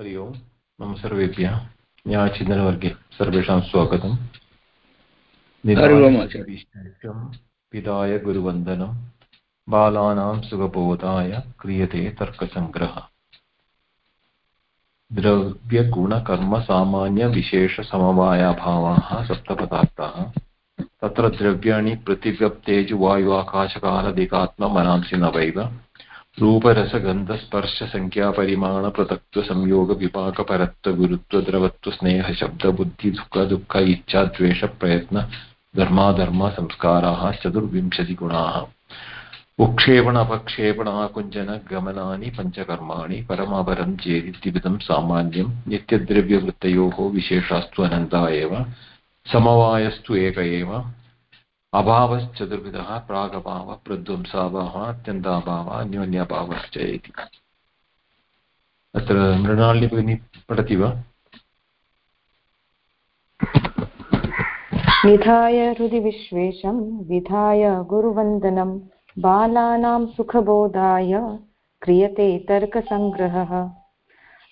हरि ओम्। मम सर्वेभ्यः न्यायचिन्तनवर्गे सर्वेषां स्वागतम्। पिताय गुरुवन्दनं। बालानां सुखबोधाय क्रियते तर्कसङ्ग्रहः। द्रव्यगुणकर्मसामान्यविशेषसमवायाभावाः सप्तपदार्थाः। तत्र द्रव्याणि पृथिव्यप्तेजुवायुवाकाशकालदिकात्ममनांसि नवैव रूपरसगन्धस्पर्शसङ्ख्यापरिमाणपृथक्त्वसंयोगविपाकपरत्वगुरुत्वद्रवत्वस्नेहशब्दबुद्धिसुख दुःख इच्छा द्वेषप्रयत्न धर्माधर्मसंस्काराः, चतुर्विंशतिगुणाः। उक्षेपण अपक्षेपणाकुञ्चन गमनानि पञ्चकर्माणि, परमपरं चेति द्विविधं सामान्यं, नित्यद्रव्यवृत्तयोः, विशेषास्तु अनन्ता एव, समवायस्तु एक एव अभावश्चतुर्विधः प्रागभावः प्रध्वंसाभावः अत्यन्ताभावः अन्योन्याभावश्च इति। अत्र मृणालिनी भगिनी पठति वा? निधाय हृदि विश्वेशं विधाय गुरुवन्दनं बालानां सुखबोधाय क्रियते तर्कसङ्ग्रहः।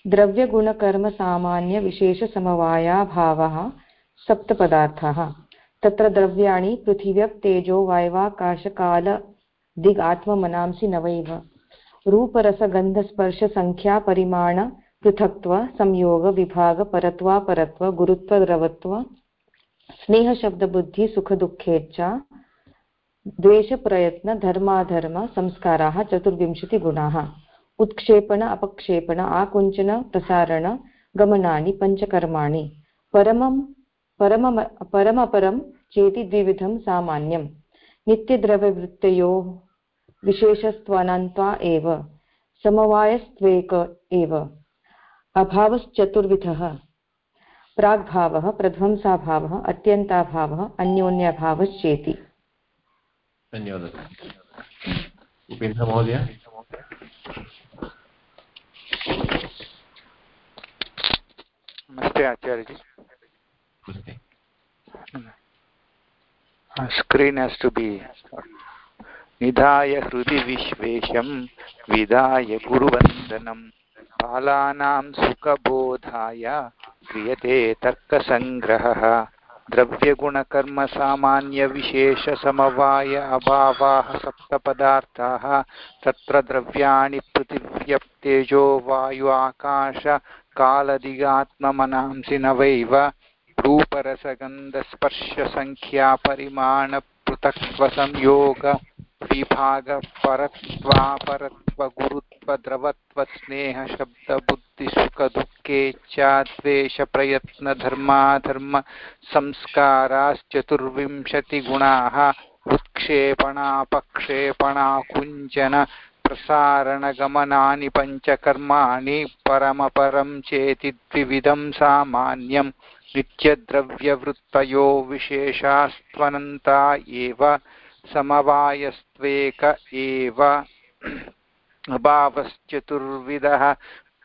द्रव्यगुणकर्मसामान्यविशेषसमवायाभावः सप्तपदार्थः। तत्र द्रव्याणि पृथिव्यप् तेजो वायवाकाशकाल दिग् आत्ममनांसि नवैव। रूपरसगन्धस्पर्शसङ्ख्यापरिमाण पृथक्त्व संयोग विभाग परत्वापरत्व गुरुत्वद्रवत्व स्नेहशब्दबुद्धि सुखदुःखेच्छा द्वेषप्रयत्न धर्माधर्म संस्काराः चतुर्विंशतिगुणाः उत्क्षेपण, अपक्षेपण, आकुञ्चन, प्रसारण, गमनानि, पञ्चकर्माणि। परमं परम परमपरं चेति द्विविधं सामान्यं। नित्यद्रव्यवृत्तयो विशेषस्त्वनन्त्वा एव समवायस्त्वेक एव। अभावश्चतुर्विधः। प्राग्भावः प्रध्वंसाभावः अत्यन्ताभावः अन्योन्याभावश्चेति। धन्यवादः। उपेन्द्रमहोदय नमस्ते आचार्य जी। Screen has to be निधाय हृदि विश्वेशं विधाय गुरुवन्दनं बालानां सुखबोधाय क्रियते तर्कसङ्ग्रहः द्रव्यगुणकर्मसामान्यविशेषसमवाय अभावाः सप्तपदार्थाः तत्र द्रव्याणि पृथिव्यप्तेजो वायु आकाश कालदिगात्ममनांसि नवैव रूपरसगन्धस्पर्शसङ्ख्यापरिमाणपृथक्त्वसंयोग विभागपरत्वापरत्वगुरुत्वद्रवत्वस्नेहशब्दबुद्धिसुखदुःखेच्छाद्वेषप्रयत्नधर्माधर्म संस्काराश्चतुर्विंशतिगुणाः उत्क्षेपणापक्षेपणाकुञ्चन प्रसारणगमनानि पञ्चकर्माणि परमपरं चेति द्विविधं सामान्यं नित्यद्रव्यवृत्तयो विशेषास्त्वनन्ता एव समवायस्त्वेक एव। अभावश्चतुर्विधः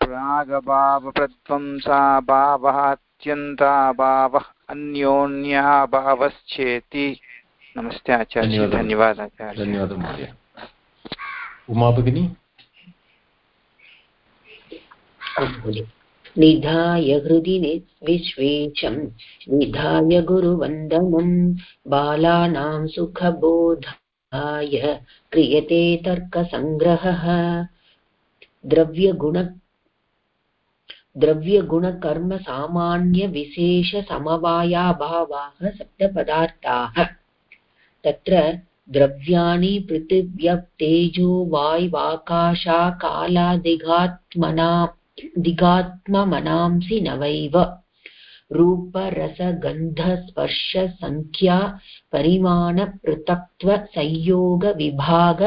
प्रागभावप्रध्वंसाभावः अत्यन्ताभावः अन्योन्याभावश्चेति नमस्ते आचार्य धन्यवादः आचार्य। धन्यवादः महोदय। उमा भगिनी? निधाय हृदि विश्वेशं निधाय गुरुवन्दनं बालानां सुखबोधाय क्रियते तर्कसङ्ग्रहः। द्रव्यगुण द्रव्यगुणकर्मसामान्यविशेषसमवायाभावाः सप्तपदार्थाः। तत्र द्रव्याणि पृथिव्यप्तेजो वाय्वाकाशाकालादिघात्मना दिगात्ममनांसि नवैव रूपरसगन्धस्पर्शसङ्ख्या परिमाणपृथक्त्वसंयोगविभाग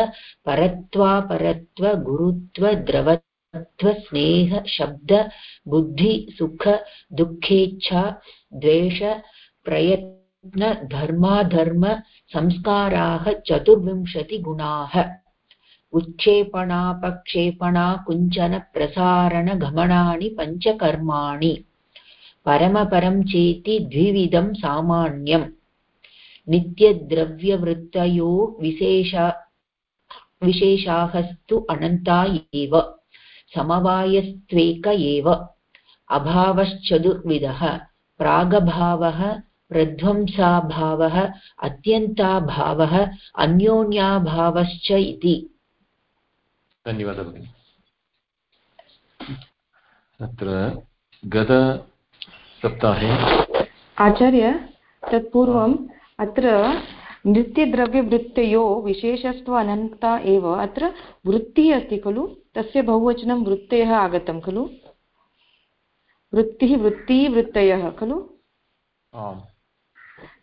परत्वापरत्व गुरुत्वद्रवत्वस्नेह शब्द बुद्धि दुःखेच्छा द्वेष प्रयत्न धर्माधर्म संस्काराः चतुर्विंशतिगुणाः। उत्क्षेपणापक्षेपणा कुञ्चनप्रसारणगमनानि पञ्चकर्माणि। परमपरं चेति द्विविधं सामान्यम्। नित्यद्रव्यवृत्तयो विशेषा विशेषाःस्तु अनन्ता एव, समवायस्त्वेक एव। अभावश्चतुर्विधः, प्रागभावः, प्रध्वंसाभावः, अत्यन्ताभावः, अन्योन्याभावश्च इति। धन्यवादः। भगिनि अत्र गतसप्ताहे आचार्य तत्पूर्वम् अत्र नृत्यद्रव्यवृत्तयो विशेषस्त्व अनन्ता एव अत्र वृत्तिः अस्ति खलु? तस्य बहुवचनं वृत्तयः आगतं खलु? वृत्तिः वृत्तिः वृत्तयः खलु?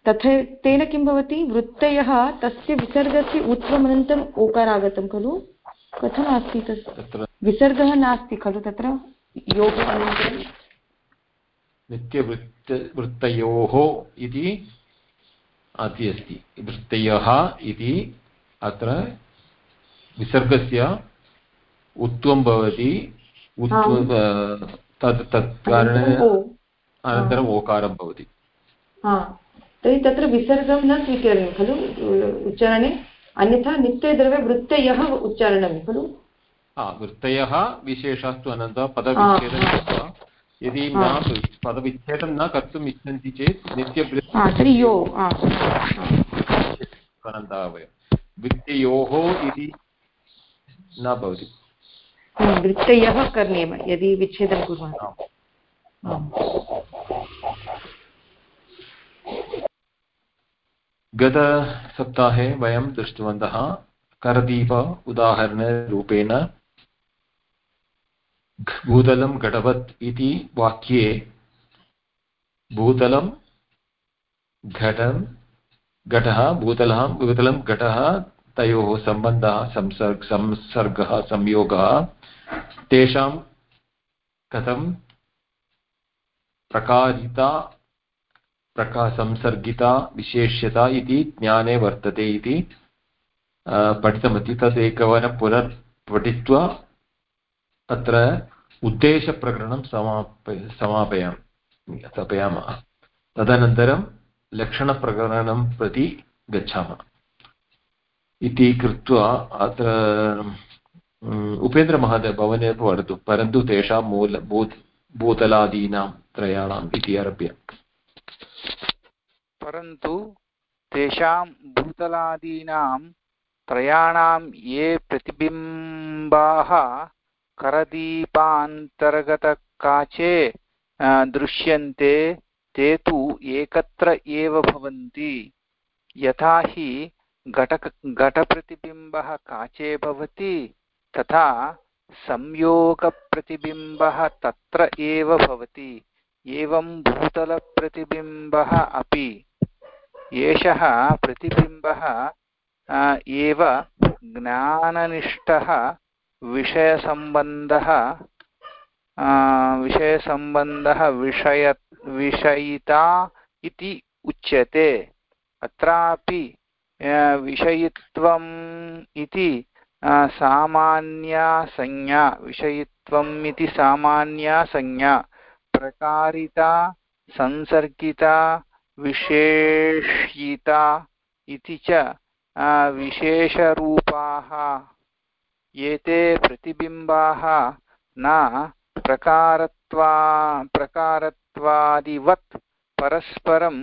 तथा तेन किं भवति? वृत्तयः तस्य विसर्गस्य उत्तरमनन्तरम् ओकार आगतं खलु? कथमस्ति तत्र विसर्गः नास्ति खलु तत्र? योगः अनन्तरं? नित्यवृत्त वृत्तयोः इति अति अस्ति वृत्तयः इति अत्र विसर्गस्य उत्वं भवति। उत्वं तत् तत् कारणेन अनन्तरम् ओकारं भवति। तर्हि तत्र विसर्गं न स्वीकरणीयं खलु? उच्चारणे? अन्यथा नित्यद्रव्यवृत्तयः उच्चारणं खलु? हा वृत्तयः विशेषास्तु अनन्तरं पदविच्छेदं हा, हा। कृत्वा यदि न पदविच्छेदं न कर्तुम् इच्छन्ति चेत् नित्यवृत्त हा तर्हि यो हा। अनन्तः वयं वृत्तयोः इति न भवति। हा, वृत्तयः करणीयं यदि विच्छेदं कुर्मः आम्। आम्। गतसप्ताहे वयं दृष्टवन्तः करदीप उदाहरणरूपेण भूतलं घटवत् इति वाक्ये भूतलं घटं घटः भूतलः भूतलं घटः तयोः सम्बन्धः संसर्ग संसर्गः संयोगः तेषां कथं प्रकारिता प्रका संसर्गिता विशेष्यता इति ज्ञाने वर्तते इति पठितमस्ति। तद् एकवारं पुनः पठित्वा अत्र उद्देशप्रकरणं समाप समापयामि, स्थापयामः। तदनन्तरं लक्षणप्रकरणं प्रति गच्छामः। इति कृत्वा अत्र उपेन्द्रमहोदय भवने पठतु परन्तु तेषां मूल भूत भूतलादीनां त्रयाणाम् इति आरभ्य। परन्तु तेषां भूतलादीनां त्रयाणां ये प्रतिबिम्बाः करदीपान्तर्गतकाचे दृश्यन्ते, ते तु एकत्र एव भवन्ति। यथा हि घटक, घटप्रतिबिम्बः काचे भवति, तथा संयोगप्रतिबिम्बः तत्र एव भवति। एवं भूतलप्रतिबिम्बः अपि। एषः प्रतिबिम्बः एव ज्ञाननिष्ठः विषयसम्बन्धः विषयसम्बन्धः विषय, विषयिता इति उच्यते। अत्रापि विषयित्वम् इति सामान्या संज्ञा। विषयित्वम् इति सामान्या संज्ञा। प्रकारिता, संसर्गिता, विशेषिता इति च विशेषरूपाः। एते प्रतिबिम्बाः न प्रकारत्वा, प्रकारत्वादिवत् परस्परम्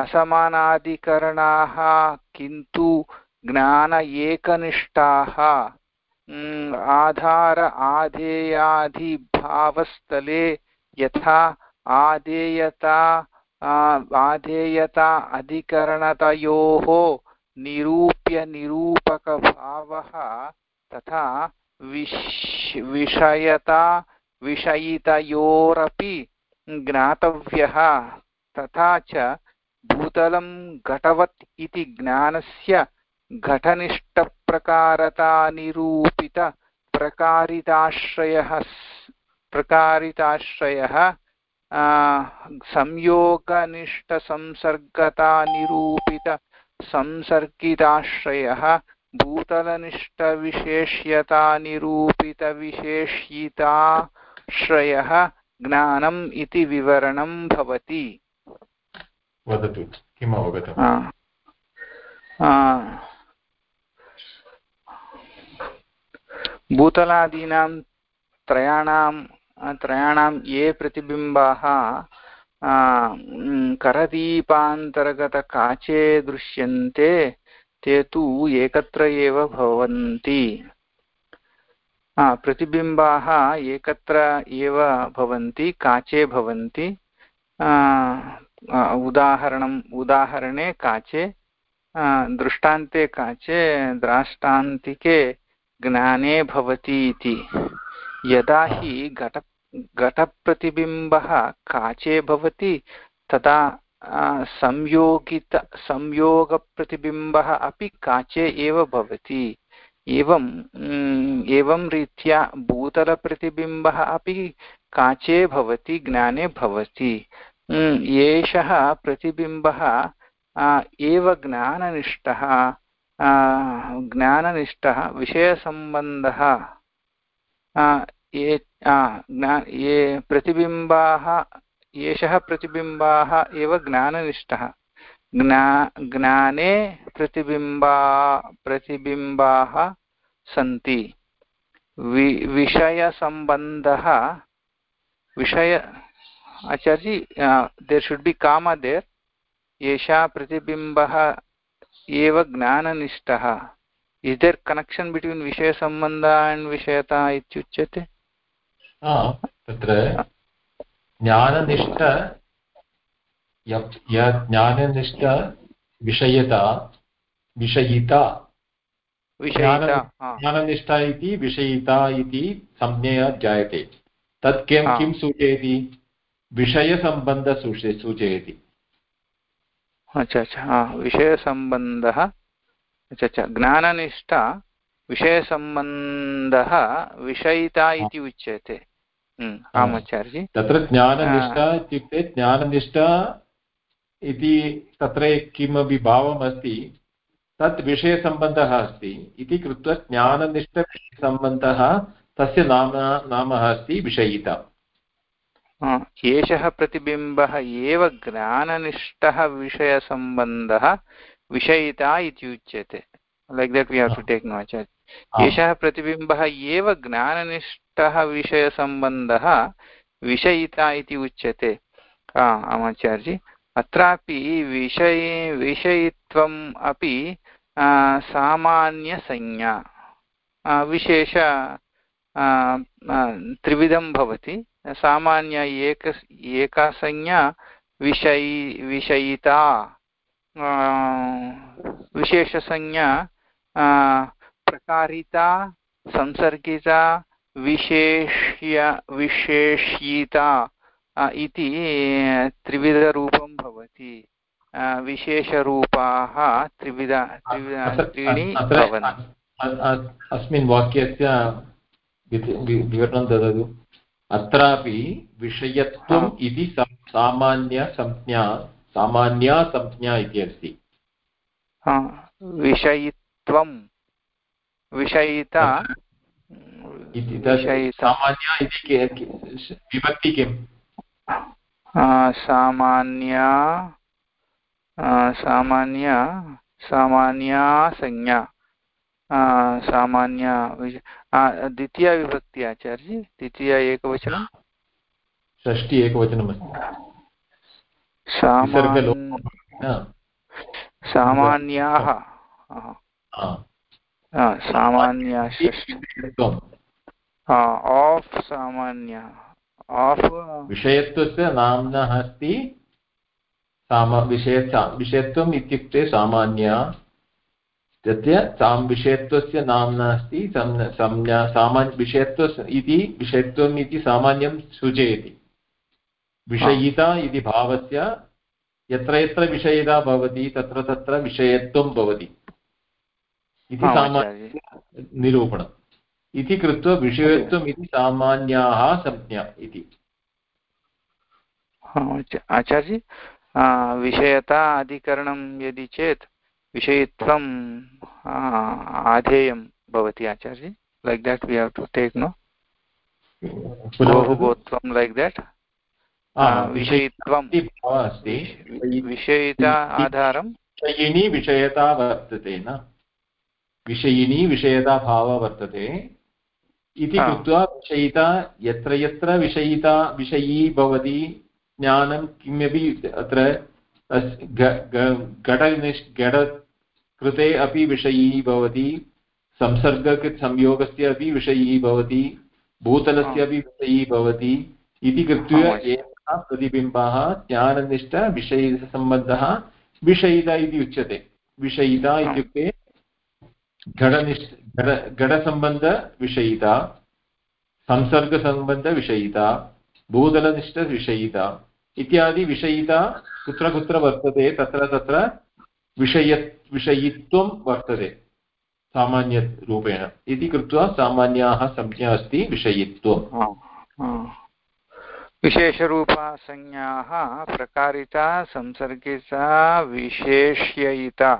असमानाधिकरणाः, किन्तु ज्ञान एकनिष्ठाः। आधार आधेयाधिभावस्थले यथा आधेयता आ, आधेयता अधिकरणतयोः निरूप्य निरूपकभावः तथा विश् विषयता विषयितयोरपि ज्ञातव्यः। तथा च भूतलं घटवत् इति ज्ञानस्य घटनिष्ठप्रकारतानिरूपितप्रकारिताश्रयः प्रकारिताश्रयः संयोगनिष्ठसंसर्गतानिरूपितसंसर्गिताश्रयः भूतलनिष्ठविशेष्यतानिरूपितविशेष्यिताश्रयः ज्ञानम् इति विवरणं भवति। वदतु किम् अवगतम्? भूतलादीनां त्रयाणां त्रयाणां ये प्रतिबिम्बाः करदीपान्तर्गतकाचे दृश्यन्ते, ते तु एकत्र एव भवन्ति। प्रतिबिम्बाः एकत्र एव भवन्ति, काचे भवन्ति। उदाहरणम्, उदाहरणे काचे दृष्टान्ते काचे, द्राष्टान्तिके ज्ञाने भवति इति। यदा हि घट, घटप्रतिबिम्बः काचे भवति, तदा संयोगित, संयोगप्रतिबिम्बः अपि काचे एव भवति। एवं एवं रीत्या भूतलप्रतिबिम्बः अपि काचे भवति, ज्ञाने भवति। एषः प्रतिबिम्बः एव ज्ञाननिष्ठः ज्ञाननिष्ठः, विषयसम्बन्धः ये ये प्रतिबिम्बाः एषः प्रतिबिम्बाः एव ज्ञाननिष्ठः। ज्ञा, ज्ञाने प्रतिबिम्बा, प्रतिबिम्बाः सन्ति। वि, विषयसम्बन्धः, विषय आचार्य there should be comma there एषा प्रतिबिम्बः एव ज्ञाननिष्ठः। इस् देर् कनेक्षन् बिट्वीन् विषयसम्बन्ध अण्ड् विषयता इत्युच्यते? तत्र ज्ञाननिष्ठ ज्ञाननिष्ठ विषयता विषयिता ज्ञाननिष्ठा इति विषयिता इति संज्ञया ज्ञायते तत् किं किं सूचयति विषयसम्बन्ध सूचयति अच्छा अच्छा विषयसम्बन्धः अच्छा अच्छा ज्ञाननिष्ठा विषयसम्बन्धः विषयिता इति उच्यते हम्म, आमाचार्य तत्र ज्ञाननिष्ठा इत्युक्ते ज्ञाननिष्ठा इति तत्र किमपि भावम् अस्ति तत् विषयसम्बन्धः अस्ति. इति कृत्वा ज्ञाननिष्ठविषयसम्बन्धः तस्य नाम नाम अस्ति विषयिता. एषः प्रतिबिम्बः एव ज्ञाननिष्ठः विषयसम्बन्धः विषयिता इति उच्यते like that we have to take no आचार्य एषः प्रतिबिम्बः एव ज्ञाननिष्ठः विषयसम्बन्धः विषयिता इति उच्यते आमाचार्य अत्रापि विषये विषयित्वम् अपि सामान्यसंज्ञा विशेष त्रिविधं भवति सामान्य एक एका संज्ञा विषयि विषयिता विशेषसंज्ञा प्रकारिता संसर्गिता विशेष्य विशेष्यिता इति त्रिविधरूपं भवति विशेषरूपाः त्रिविध त्रीणि भवन्ति अस्मिन् वाक्यस्य विवरणं ददातु अत्रापि विषयत्वम् इति सामान्यसंज्ञा सामान्या संज्ञा इति अस्ति विषयित्वं विषयिता सामान्या विभक्ति किम्? सामान्या सामान्य सामान्या संज्ञा। सामान्य द्वितीया विभक्ति आचार्य द्वितीया एकवचनं। षष्टि एकवचनमस्ति। सामान्याः सामान्या आफ् सामान्य। विषयत्वस्य नाम्नः अस्ति साम विषय विषयत्वम् इत्युक्ते सामान्य। तस्य सां विषयत्वस्य नाम्ना अस्ति संज्ञा सामान्य विषयत्व इति विषयत्वम् इति सामान्यं सूचयति। विषयिता इति भावस्य यत्र यत्र विषयिता भवति तत्र तत्र विषयत्वं भवति। इति सामान्य निरूपणम्। इति कृत्वा विषयत्वम् इति सामान्याः संज्ञा इति। आचार्य विषयता अधिकरणं यदि चेत् विषयत्वम् आधेयं भवति आचार्य like that we have to take no गोत्वं like that विषयित्वम्। अस्ति विषयिता आधारं विषयिणी विषयता वर्तते न? विषयिणी विषयता भावः वर्तते इति कृत्वा विषयिता यत्र यत्र विषयिता विषयी भवति ज्ञानं किमपि अत्र घटनिष् घट कृते अपि विषयी भवति संसर्गसंयोगस्य अपि विषयी भवति भूतलस्य अपि विषयी भवति इति कृत्वा एकः प्रतिबिम्बः ज्ञाननिष्ठविषयसम्बन्धः विषयिता इति उच्यते विषयिता इत्युक्ते घटनिष्ठ घट घटसम्बन्धविषयिता संसर्गसम्बन्धविषयिता भूतलनिष्ठविषयिता इत्यादि विषयिता कुत्र कुत्र वर्तते तत्र तत्र विषय विषयित्वं वर्तते सामान्यरूपेण इति कृत्वा सामान्याः संज्ञा अस्ति विषयित्वम् विशेषरूपा संज्ञाः प्रकारिता संसर्गिता विशेष्ययिता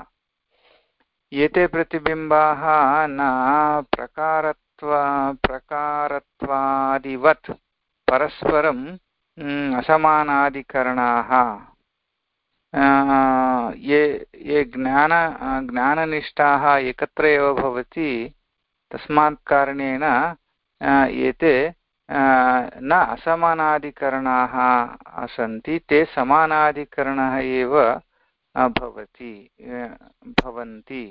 एते प्रतिबिम्बाः न प्रकारत्व प्रकारत्वादिवत् परस्परं असमानाधिकरणाः। ये ये ज्ञान, ज्ञाननिष्ठाः एकत्र एव भवति, तस्मात् कारणेन एते न असमानाधिकरणाः सन्ति, ते समानाधिकरणः एव भवति भवन्ति।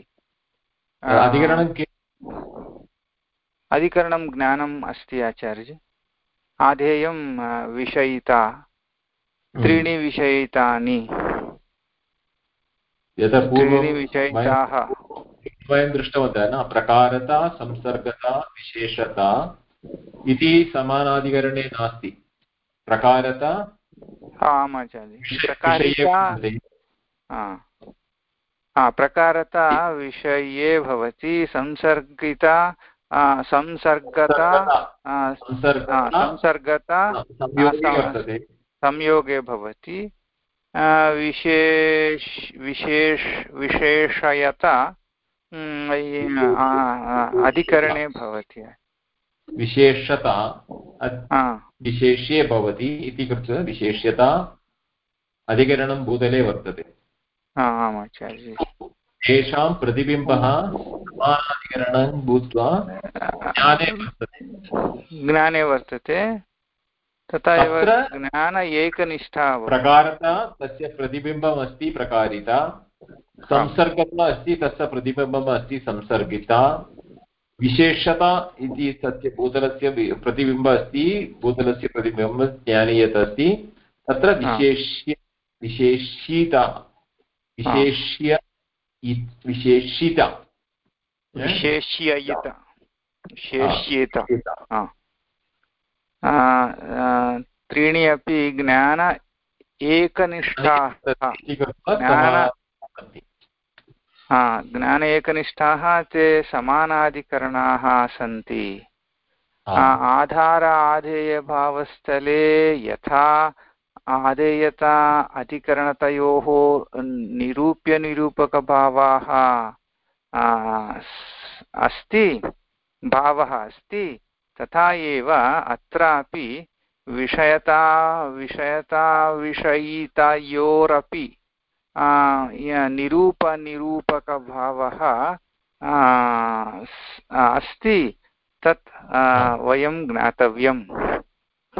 अधिकरणं ज्ञानम् अस्ति आचार्य आधेयं विषयिता। हम्म। त्रीणि विषयितानि। त्रीणि विषयिताः। वयं दृष्टवन्तः न प्रकारता संसर्गता विशेषता इति समानाधिकरणे नास्ति। प्रकारता आम् आचार्य प्रकारता विषये भवति संसर्गिता संसर्गता संसर्गता। संयोगे भवति। विशेष विशेष विशेषयता अधिकरणे भवति। विशेषता विशेष्ये भवति इति कृत्वा विशेष्यता अधिकरणं भूतले वर्तते। आम् आचार्य तेषां प्रतिबिम्बः समानाधिकरणं भूत्वा ज्ञाने वर्तते। ज्ञाने वर्तते तथा एव ज्ञान एकनिष्ठा प्रकारता तस्य प्रतिबिम्बम् अस्ति प्रकारिता संसर्गता अस्ति तस्य प्रतिबिम्बम् अस्ति संसर्गिता विशेषता इति तस्य भूतलस्य प्रतिबिम्बः अस्ति भूतलस्य प्रतिबिम्बं ज्ञाने यत् अस्ति तत्र विशेष्य विशेषिता विशेष्य विशेषिता विशेष्ययित विशेष्येत त्रीणि अपि ज्ञान एकनिष्ठाः ज्ञान ज्ञान एकनिष्ठाः ते समानाधिकरणाः सन्ति। आधार आधेयभावस्थले यथा आदेयता अधिकरणतयोः निरूप्यनिरूपकभावाः अस्ति, भावः अस्ति, तथा एव अत्रापि विषयता विषयताविषयितयोरपि निरूपनिरूपकभावः अस्ति, तत् वयं ज्ञातव्यम्।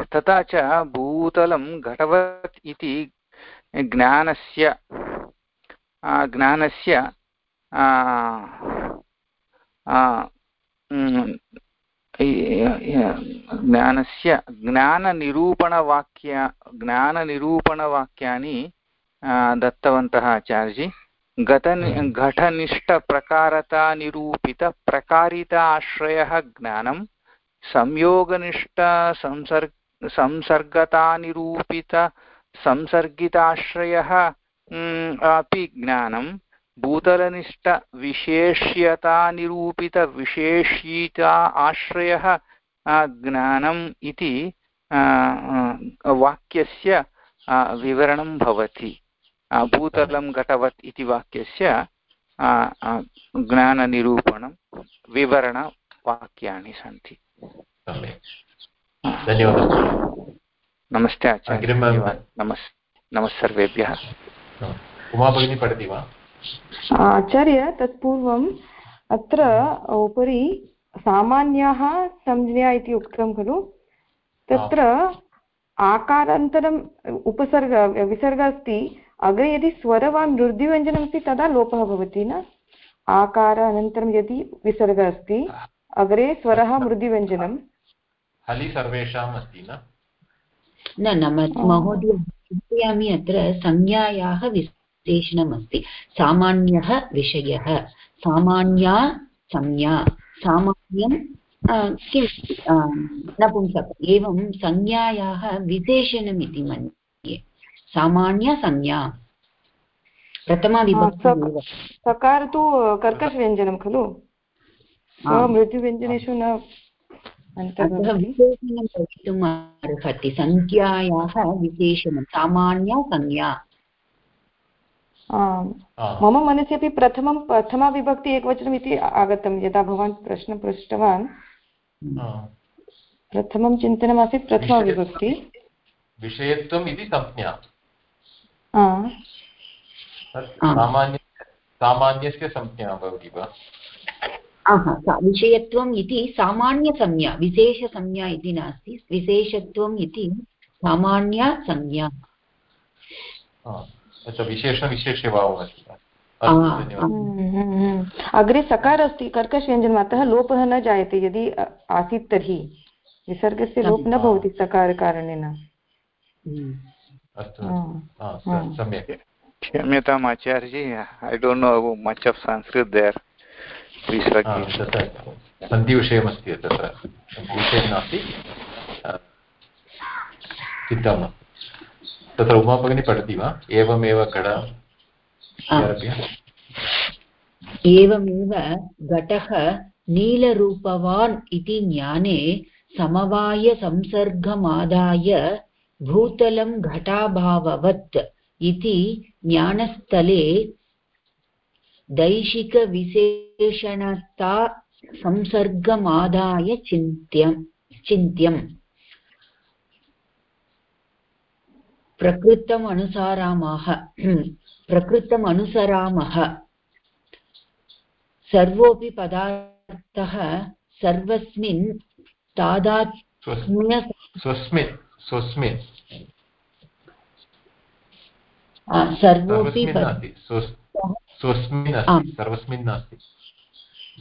तथा च भूतलं घटवत् इति ज्ञानस्य ज्ञानस्य ज्ञानस्य, ज्ञाननिरूपणवाक्य, ज्ञाननिरूपणवाक्यानि दत्तवन्तः आचार्यजी। गत घटनिष्ठप्रकारतानिरूपितप्रकारित आश्रयः ज्ञानं, संयोगनिष्ठसंसर्ग संसर्गतानिरूपितसंसर्गिताश्रयः अपि ज्ञानं भूतलनिष्ठविशेष्यतानिरूपितविशेषीता आश्रयः ज्ञानम् इति वाक्यस्य विवरणं भवति भूतलं घटवत् इति वाक्यस्य ज्ञाननिरूपणं विवरणवाक्यानि सन्ति धन्यवादः। नमस्ते आचार्य। नमस् नमः सर्वेभ्यः उमा भगिनी पठति वा? आचार्य तत्पूर्वम् अत्र उपरि सामान्याः संज्ञा इति उक्तं खलु। तत्र आकारान्तरम् उपसर्ग विसर्ग अस्ति। अग्रे यदि स्वर वा मृद्युव्यञ्जनम् अस्ति तदा लोपः भवति न? आकार अनन्तरं यदि विसर्ग अस्ति अग्रे स्वरः मृद्युव्यञ्जनं हलि सर्वेषाम् अस्ति न न न महोदय चिन्तयामि अत्र संज्ञायाः विशेषणमस्ति सामान्यः विषयः। सामान्या संज्ञा। सामान्यं किं नपुंसक एवं संज्ञायाः विशेषणमिति मन्ये। सामान्यसंज्ञा प्रथमाविभक्ति सकार तु कर्कषव्यञ्जनं खलु? मृत्युव्यञ्जनेषु न। विशेषणं भवितुम् अर्हति। सङ्ख्यायाः विशेषणं सामान्यसंज्ञा मम मनसि अपि प्रथमं प्रथमाविभक्ति एकवचनम् इति आगतं यदा भवान् प्रश्नं पृष्टवान्। प्रथमं चिन्तनमासीत् प्रथमाविभक्ति। विषयत्वम् इति संज्ञा। सामान्यस्य संज्ञा भवति वा? विषयत्वम् इति सामान्यसंज्ञा विशेषसंज्ञा इति नास्ति विशेषत्वम् इति सामान्यसंज्ञा अच्छा हम्म, हम्म, हम्म। अग्रे सकार अस्ति कर्कषव्यञ्जनम् अतः लोपः न जायते यदि आसीत् तर्हि। विसर्गस्य लोप न भवति सकारकारणेन। सम्यक्। क्षम्यताम् आचार्यजी I don't know much of Sanskrit there सन्धिविषयमस्ति तत्र विषयं नास्ति चिन्ता मास्तु तत्र उमा भगिनी पठति वा एवमेव घट एवमेव घटः नीलरूपवान् इति ज्ञाने समवायसंसर्गमादाय भूतलं घटाभाववत् इति ज्ञानस्थले दैशिकविशेषणता संसर्गमादाय चिन्त्यम् चिन्त्यम् प्रकृतम् अनुसारामः प्रकृतम् अनुसरामः सर्वोऽपि पदार्थः सर्वस्मिन् तादात्म्य स्वस्मिन् स्वस्मिन्। सर्वोऽपि सर्वस्मिन् नास्ति।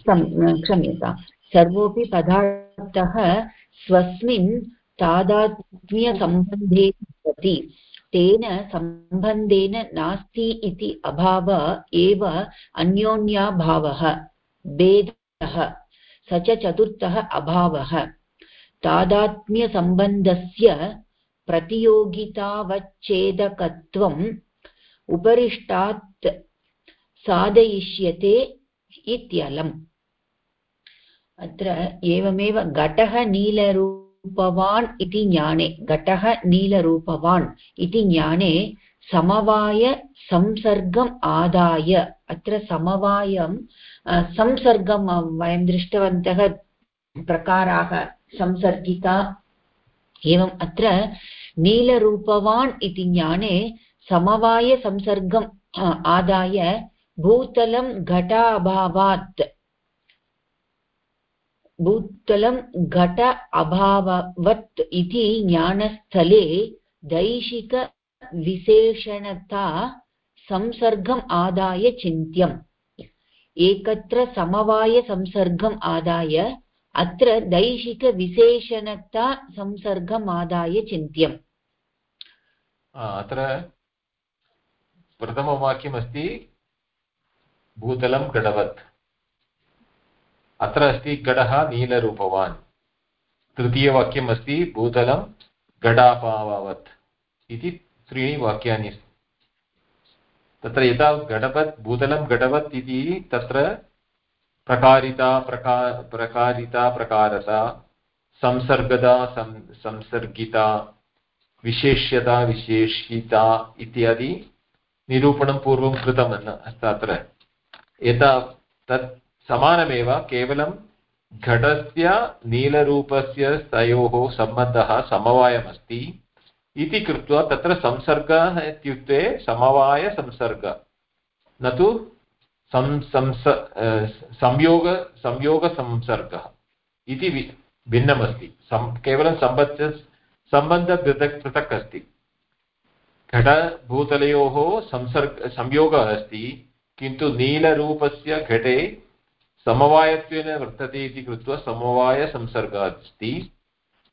क्षम्यतां। सर्वोऽपि पदार्थः स्वस्मिन् तादात्म्यसम्बन्धे भवति। तेन सम्बन्धेन नास्ति इति अभाव एव अन्योन्याभावः, भेदः, स च चतुर्थः अभावः। तादात्म्यसम्बन्धस्य प्रतियोगितावच्छेदकत्वम् उपरिष्टात् साधयिष्यते इत्यलम्। अत्र एवमेव घटः नीलरूप रूपवान् इति ज्ञाने, घटः नीलरूपवान् इति ज्ञाने समवायसंसर्गम् आदाय। अत्र समवायं संसर्गं वयं दृष्टवन्तः प्रकाराः संसर्गिता एवम् अत्र नीलरूपवान् इति ज्ञाने समवायसंसर्गम् आदाय भूतलं घटाभावात्। भूतलं घट अभाववत् इति ज्ञानस्थले दैशिकविशेषणता संसर्गम् आदाय चिन्त्यम्। एकत्र समवायसंसर्गम् आदाय, अत्र दैशिकविशेषणता संसर्गम् आदाय चिन्त्यम्। अत्र प्रथमवाक्यमस्ति, भूतलं घटवत्। अत्र अस्ति घटः नीलरूपवान्। तृतीयवाक्यम् अस्ति भूतलं घटापावत् इति त्रीणि वाक्यानि तत्र यथा घटवत् भूतलं घटवत् इति तत्र प्रकारिता, प्रका, प्रकारिता, प्रकारता संसर्गता सं, संसर्गिता, विशेष्यता विशेषिता इत्यादि निरूपणं पूर्वं कृतम् अत्र। यथा तत् समानमेव केवलं घटस्य नीलरूपस्य तयोः सम्बन्धः समवायमस्ति इति कृत्वा तत्र संसर्गः इत्युक्ते समवायसंसर्ग। न तु संयोग, संयोगसंसर्गः इति भिन्नमस्ति। केवलं सम्बद्ध सम्बन्धः पृथक् पृथक् अस्ति। घटभूतलयोः संसर्ग, संयोगः अस्ति, किन्तु नीलरूपस्य घटे समवायत्वेन वर्तते इति कृत्वा समवायसंसर्गः अस्ति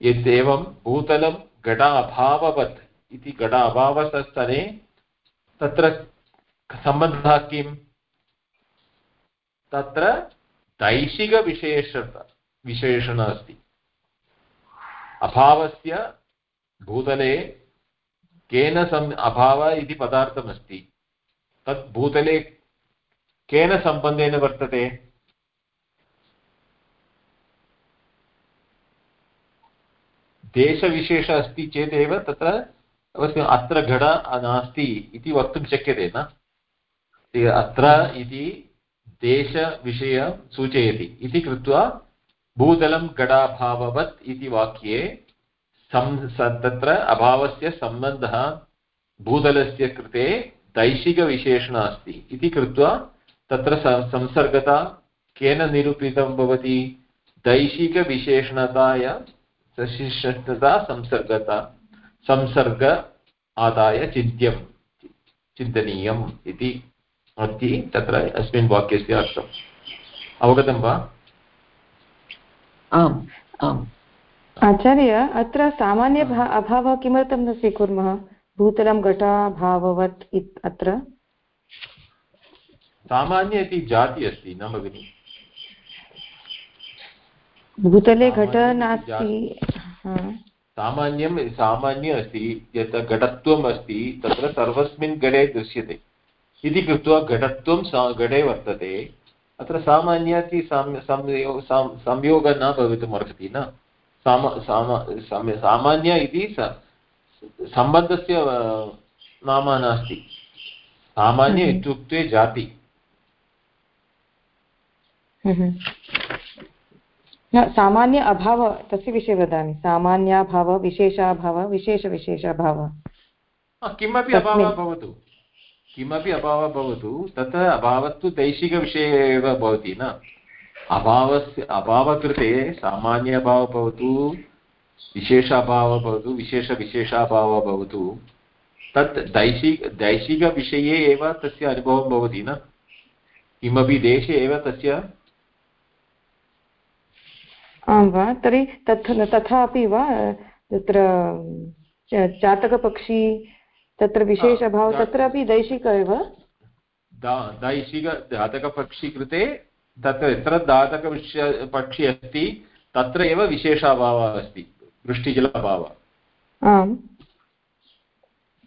यत् भूतलं घट इति घट तत्र सम्बन्धः किम् तत्र दैशिकविशेषता, विशेषण अस्ति। अभावस्य भूतले केन सम् अभाव इति पदार्थमस्ति। तत् भूतले केन सम्बन्धेन वर्तते? देशविशेष अस्ति चेदेव तत्र अवश्यम् अत्र घट नास्ति इति वक्तुं शक्यते न? अत्र इति देशविषय सूचयति। इति कृत्वा भूतलं घटाभाववत् इति वाक्ये तत्र अभावस्य सम्बन्धः भूतलस्य कृते दैशिकविशेषण अस्ति इति कृत्वा तत्र संसर्गता केन निरूपितं भवति? दैशिकविशेषणताया सशिष्टता संसर्गता संसर्ग आदाय चिन्त्यं चिन्तनीयम् इति अस्ति। तत्र अस्मिन् वाक्यस्य अर्थम्। अवगतं वा? आम् आम्। आचार्य अत्र सामान्य अभावः किमर्थं न स्वीकुर्मः? भूतलं घटाभाववत् अत्र? सामान्य इति जाति अस्ति न भगिनि? भूतले घट नास्ति सामान्यं सामान्य अस्ति यत् घटत्वम् अस्ति तत्र सर्वस्मिन् घटे दृश्यते। इति कृत्वा घटत्वं घटे वर्तते। अत्र सामान्य इति संयोगः न भवितुम् अर्हति न। साम साम सामान्य इति सम्बन्धस्य नाम नास्ति। सामान्य हम्म। इत्युक्ते जाति। हम्म। न सामान्य अभाव तस्य विषये वदामि. सामान्याभाव विशेषाभाव विशेषविशेषाभावः किमपि अभावः भवतु. किमपि अभावः भवतु तत् अभावस्तु दैशिकविषये एव भवति न. अभावस्य अभावकृते सामान्य अभावः भवतु विशेष अभावः भवतु विशेषविशेषाभावः भवतु. तत् दैशिक दैशिकविषये एव तस्य अनुभवं भवति न. किमपि देशे एव तस्य आं वा? तर्हि तत् तथापि वा? तत्र चातकपक्षी तत्र विशेषभावः तत्रापि दैशिक एव? दैशिक जातकपक्षी कृते तत्र यत्र दातकविष पक्षी अस्ति तत्र एव विशेषाभावः अस्ति वृष्टिजलाभावः। आम्।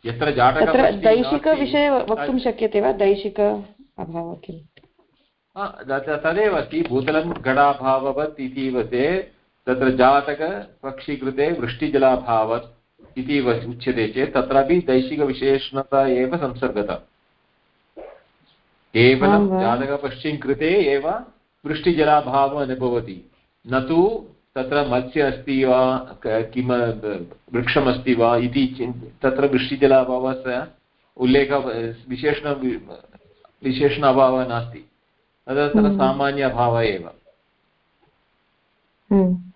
यत्र जाटक दैशिकविषये वक्तुं शक्यते वा? दैशिक अभावः किम्? तदेव अस्ति। भूतलं घटाभाववत् इति वदे तत्र जातकपक्षी कृते वृष्टिजलाभावत् इति उच्यते चेत् तत्रापि दैशिकविशेषणता एव संसर्गता। केवलं जातकपक्षिं कृते एव वृष्टिजलाभावम् अनुभवति। न तु तत्र मत्स्य अस्ति वा किं वृक्षमस्ति वा इति तत्र वृष्टिजलाभावस्य उल्लेखः विशेषण विशेषण अभावः नास्ति। तत्र हम्म। सामान्य अभावः एव। हम्म।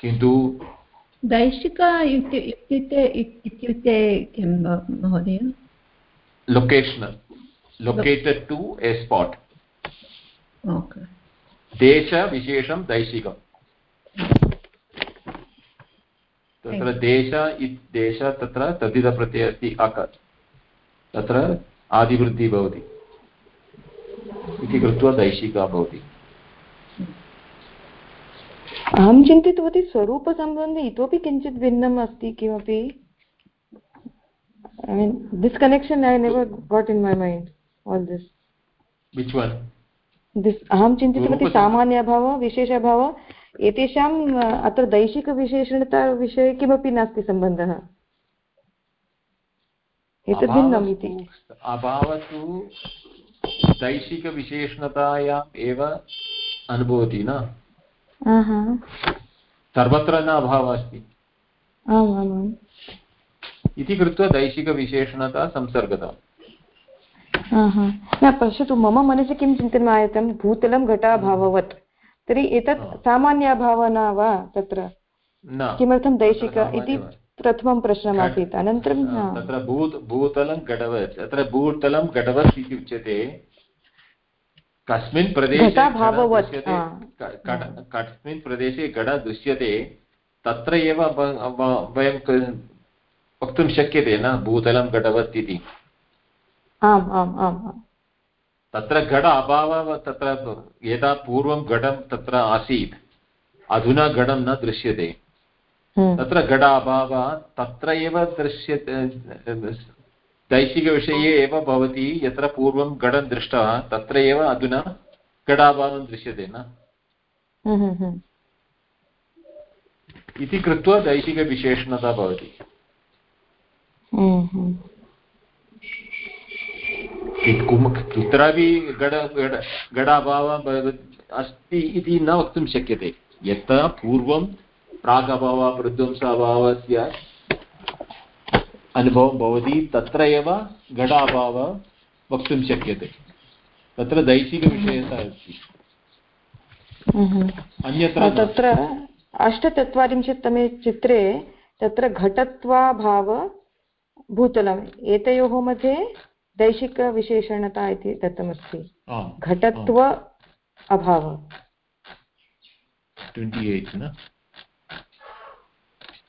किन्तु दैशिक इत्युक्ते इत्युक्ते किं महोदय? लोकेशनल् located to a spot. Okay. देशविशेषं दैशिकम् तत्र देश देश तत्र तद्धितप्रत्ययः अस्ति अक तत्र आदिवृद्धिः भवति। इति कृत्वा दैशिका भवति। अहं चिन्तितवती स्वरूपसम्बन्धे इतोपि किञ्चित् भिन्नम् अस्ति किमपि। I mean, this connection I never got in my mind. all this. Which one? This अहं चिन्तितवती सामान्य अभावः विशेष अभावः एतेषाम् अत्र दैशिकविशेषणताविषये किमपि नास्ति सम्बन्धः। एतद् भिन्नम् इति। अभावः तु दैशिकविशेषणतायाम् एव अनुभवति न? सर्वत्र न अभावः अस्ति इति कृत्वा दैशिकविशेषणता संसर्गता। न पश्यतु मम मनसि किं चिन्तनम् आयतं? भूतलं घटाभाववत्। तर्हि एतत्। सामान्याभावः न वा तत्र? किमर्थं दैशिक इति। प्रथमं प्रश्नमासीत् अनन्तरं। तत्र भूत भूतलं घटवत् तत्र भूतलं घटवत् इति उच्यते कस्मिन् प्रदेशे कस्मिन् प्रदेशे घटः दृश्यते तत्र एव वयं वक्तुं शक्यते न भूतलं घटवत् इति। आम् आम् आम् तत्र घट अभावः तत्र यदा पूर्वं घटं तत्र आसीत् अधुना घटं न दृश्यते। तत्र घट अभावः तत्र एव दृश्यते दैशिकविषये एव भवति यत्र पूर्वं घटं दृष्टः तत्र एव अधुना घटाभावं दृश्यते न? हम्म, हम्म। इति कृत्वा दैशिकविशेषणता भवति। कुत्रापि घट घटाभावः अस्ति इति न वक्तुं शक्यते। यत्र पूर्वं प्रागभावः प्रध्वंसाभावस्य अनुभवं भवति तत्र एव घटाभावः वक्तुं शक्यते। तत्र दैशिकविषयता अस्ति। अन्यत्र तत्र अष्टचत्वारिंशत्तमे चित्रे तत्र घटत्वाभाव भूतलम् एतयोः मध्ये दैशिकविशेषणता इति दत्तमस्ति। घटत्व अभाव।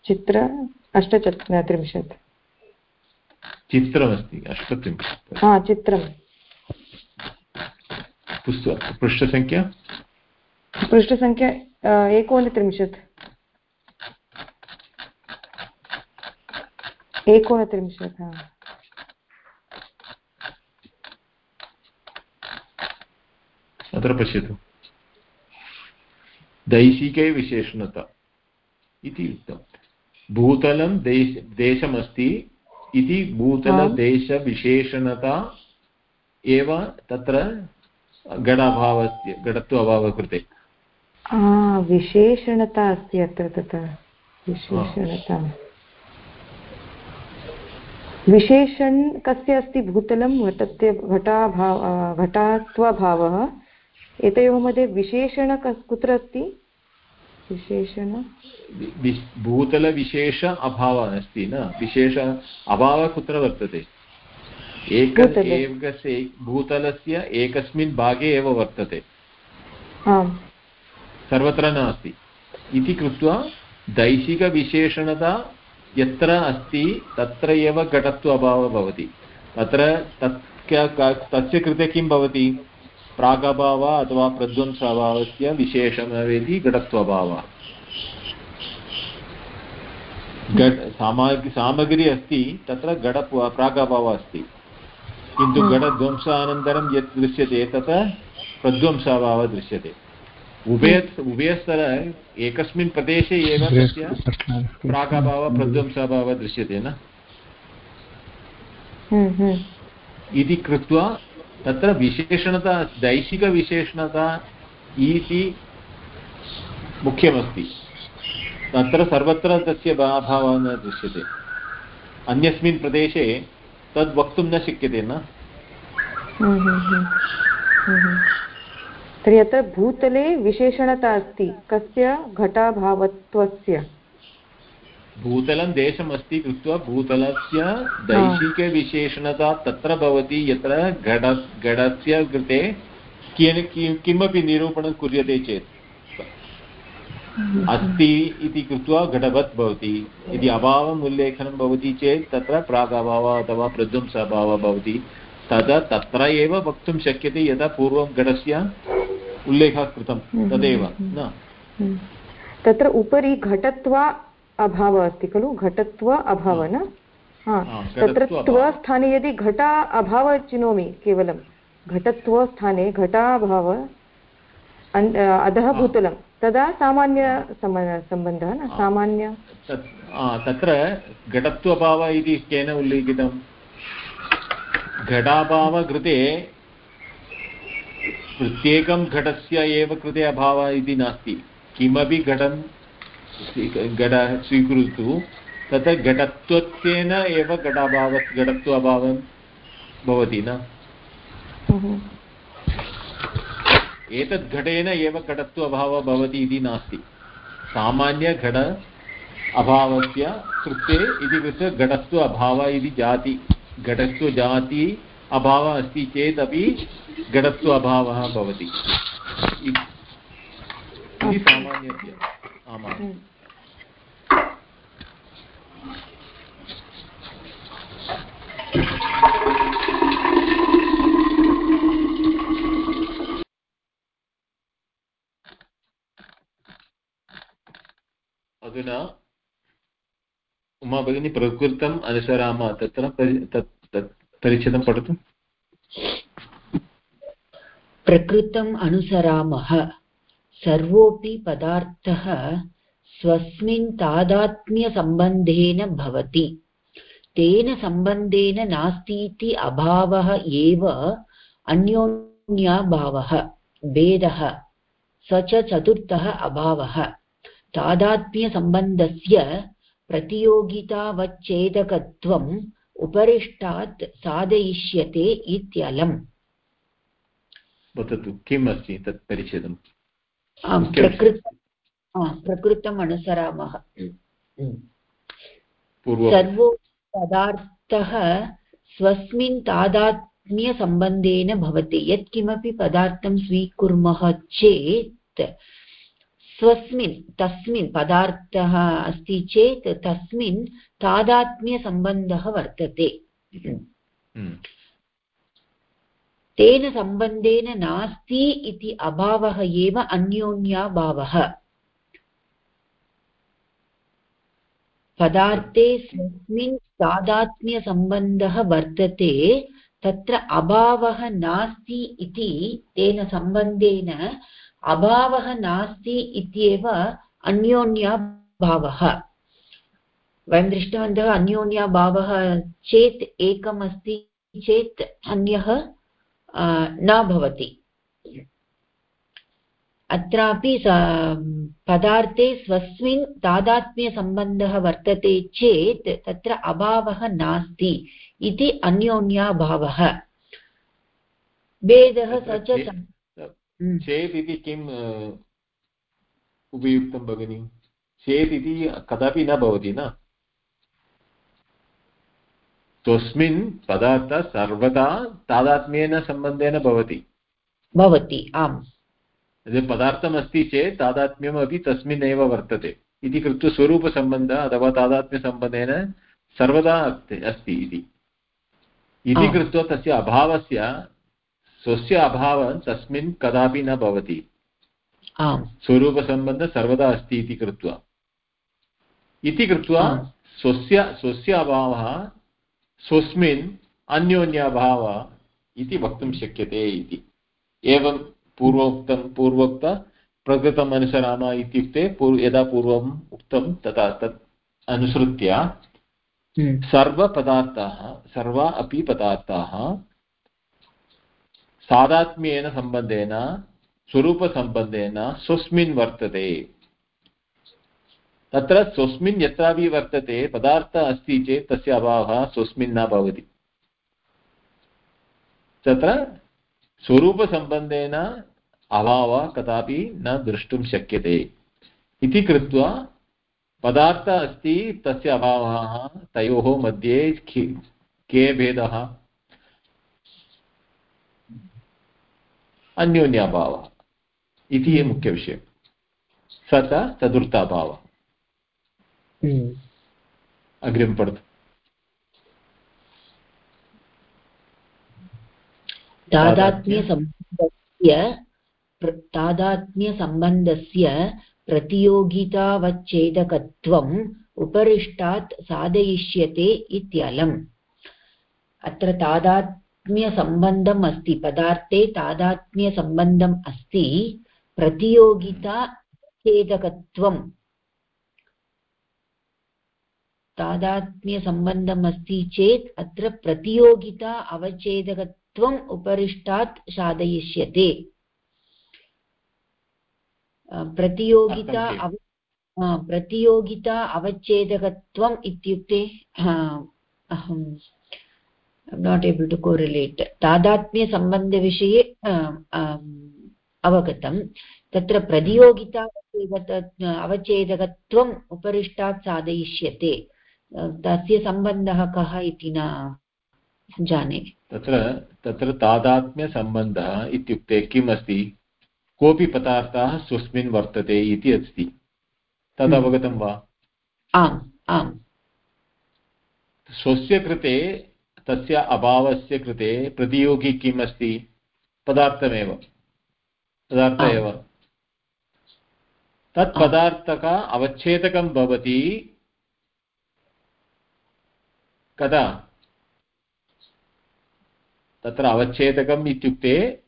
चित्र अष्टचत्वारिंशत्। चित्रमस्ति अष्टत्रिंशत्। हा चित्रं पृष्ठसङ्ख्या पृष्ठसङ्ख्या एकोनत्रिंशत्। एकोनत्रिंशत् हा। अत्र पश्यतु। दैशिके विशेषणता इति उक्तं भूतलं देश देशमस्ति इति भूतलदेशविशेषणता एव तत्र घटाभावस्य घटत्व अभावकृते विशेषणता अस्ति अत्र तत्र। विशेषणता। विशेषण कस्य अस्ति भूतलं? घटत्य घटाभाव घटात्वभावः। एतयोः मध्ये विशेषण कुत्र अस्ति? विशेषण भूतलविशेष अभावः अस्ति न विशेष अभावः कुत्र वर्तते एक एकस्य भूतलस्य एकस्मिन् भागे एव वर्तते सर्वत्र नास्ति इति कृत्वा दैशिकविशेषणता यत्र अस्ति तत्र एव घटत्व अभावः भवति तत्र तस्य कृते किं भवति प्रागभावः अथवा प्रध्वंसाभावस्य विशेषणमिति घटत्वभावः। घट सामग्री सामग्री अस्ति तत्र घट प्रागभावः अस्ति। किन्तु घटध्वंसानन्तरं यत् दृश्यते तत्र प्रध्वंसाभावः दृश्यते। उभय उभयस्तर एकस्मिन् प्रदेशे एव तस्य प्रागभावः प्रध्वंसाभावः दृश्यते न। इति कृत्वा तत्र विशेषणता, दैशिकविशेषणता इति मुख्यमस्ति। तत्र सर्वत्र तस्य अभावः न दृश्यते। अन्यस्मिन् प्रदेशे तद् वक्तुं न शक्यते न। तर्हि अत्र भूतले विशेषणता अस्ति। कस्य घटाभावत्वस्य? भूतलं देशम् अस्ति कृत्वा भूतलस्य दैशिकविशेषणता तत्र भवति, यत्र घट, घटस्य कृते किमपि निरूपणं कुर्यते चेत्। अस्ति इति कृत्वा घटवत् भवति। यदि अभावम् उल्लेखनं भवति चेत् तत्र प्रागभावः अथवा प्रध्वंसभावः भवति। तदा, तत्र एव वक्तुं शक्यते यदा पूर्वं घटस्य उल्लेखः कृतं। तदेव, न। तत्र उपरि घटत्वा अभावः अस्ति खलु? घटत्व अभावः न तत्र त्वस्थाने यदि घटा अभावः चिनोमि केवलं घटत्वस्थाने घटाभाव अधः भूतलं तदा सामान्य सम्बन्धः न? सामान्य? तत्र घटत्वभावः इति केन उल्लिखितं? घटाभावकृते प्रत्येकं घटस्य एव कृते अभावः इति नास्ति। किमपि घटं घटः स्वीकरोतु। तत्र घटत्वत्वेन एव घटाभाव घटत्व अभावं भवति न। एतद् घटेन एव घटत्व अभावः भवति इति नास्ति। सामान्यघट अभावस्य कृते इति कृत्वा घटत्व अभावः इति जाति घटत्व जाति अभावः अस्ति चेदपि घटत्व अभावः भवति इति सामान्यस्य। आमाम् अधुना उमा भगिनी प्रकृतम् अनुसरामः तत्र परि- तत् तत् परिच्छेदं पठतु। प्रकृतम् अनुसरामः। सर्वोऽपि पदार्थः स्वस्मिन् तादात्म्यसम्बन्धेन भवति। तेन सम्बन्धेन नास्तीति अभावः एव अन्योन्याभावः, भेदः, स च चतुर्थः अभावः। तादात्म्यसम्बन्धस्य प्रतियोगितावच्छेदकत्वम् उपरिष्टात् साधयिष्यते इत्यलम्। वदतु किम् अस्ति तत् परिच्छेदम् आम्, मुख्यविषयः। प्रकृत आ, प्रकृतम् अनुसरामः सर्वो पदार्थः स्वस्मिन् तादात्म्यसम्बन्धेन भवति। यत्किमपि पदार्थं स्वीकुर्मः चेत् स्वस्मिन् तस्मिन् पदार्थः अस्ति चेत् तस्मिन् तादात्म्यसम्बन्धः वर्तते। तेन सम्बन्धेन नास्ति इति अभावः एव अन्योन्याभावः पदार्थे स्वस्मिन् तादात्म्यसम्बन्धः वर्तते, तत्र अभावः नास्ति इति तेन सम्बन्धेन अभावः नास्ति इत्येव अन्योन्याभावः वयं दृष्टवन्तः अन्योन्याभावः चेत् एकम् चेत् अन्यः न भवति। अत्रापि पदार्थे स्वस्मिन् तादात्म्यसम्बन्धः वर्तते चेत् तत्र अभावः नास्ति इति अन्योन्याभावः। भेदः स च चेत् इति किम् उपयुक्तं भगिनि? चेत् इति कदापि न भवति न? तस्मिन् पदार्थ सर्वदा तादात्म्येन सम्बन्धेन भवति। भवति आम्। यदि पदार्थमस्ति चेत् तादात्म्यमपि तस्मिन् एव वर्तते। इति कृत्वा स्वरूपसम्बन्धः अथवा तादात्म्यसम्बन्धेन सर्वदा अस्ति अस्ति इति। इति। कृत्वा तस्य अभावस्य स्वस्य अभावः तस्मिन् कदापि न भवति। स्वरूपसम्बन्धः सर्वदा अस्ति इति कृत्वा। इति कृत्वा स्वस्य स्वस्य अभावः स्वस्मिन् अन्योन्याभावः इति वक्तुं शक्यते इति। एवं पूर्वोक्तं पूर्वोक्त प्रकृतम् अनुसरामः इत्युक्ते पूर्व यदा पूर्वम् उक्तं तथा तत् अनुसृत्य हम्म, सर्वपदार्थाः सर्वा अपि पदार्थाः सादात्म्येन सम्बन्धेन स्वरूपसम्बन्धेन स्वस्मिन् वर्तते। तत्र स्वस्मिन् यत्रापि वर्तते, पदार्थः अस्ति चेत् तस्य अभावः स्वस्मिन् न भवति। तत्र स्वरूपसम्बन्धेन अभावः कदापि न द्रष्टुं शक्यते। इति कृत्वा पदार्थः अस्ति, तस्य अभावः तयोः मध्ये के भेदः? अन्योन्याभावः। इति मुख्यविषयः स च चतुर्थाभावः। हम्म। अग्रिमं पठतु तादात्म्यसम्बन्धस्य तादात्म्यसम्बन्धस्य प्रतियोगितावच्छेदकत्वम् उपरिष्टात् साधयिष्यते इत्यलम्। अत्र तादात्म्यसम्बन्धम् अस्ति। पदार्थे तादात्म्यसम्बन्धम् अस्ति। प्रतियोगिता तादात्म्यसम्बन्धम् अस्ति चेत् अत्र प्रतियोगिता अवच्छेदकत्वम् उपरिष्टात् साधयिष्यते। प्रतियोगिता अव प्रतियोगिता अवच्छेदकत्वम् इत्युक्ते अहं नाट् एबल् टु कोरिलेट् तादात्म्यसम्बन्धविषये अवगतं। तत्र प्रतियोगिता अवच्छेदकत्वम् उपरिष्टात् साधयिष्यते। तस्य सम्बन्धः कः इति न जाने। तत्र तत्र तादात्म्यसम्बन्धः इत्युक्ते किम् अस्ति कोऽपि पदार्थः स्वस्मिन् वर्तते इति अस्ति। तदवगतं वा? आम् आम्। स्वस्य कृते तस्य अभावस्य कृते प्रतियोगी किम् अस्ति पदार्थमेव। पदार्थ एव। तत् पदार्थक अवच्छेदकं भवति कदा? तत्र अवच्छेदकम् इत्युक्ते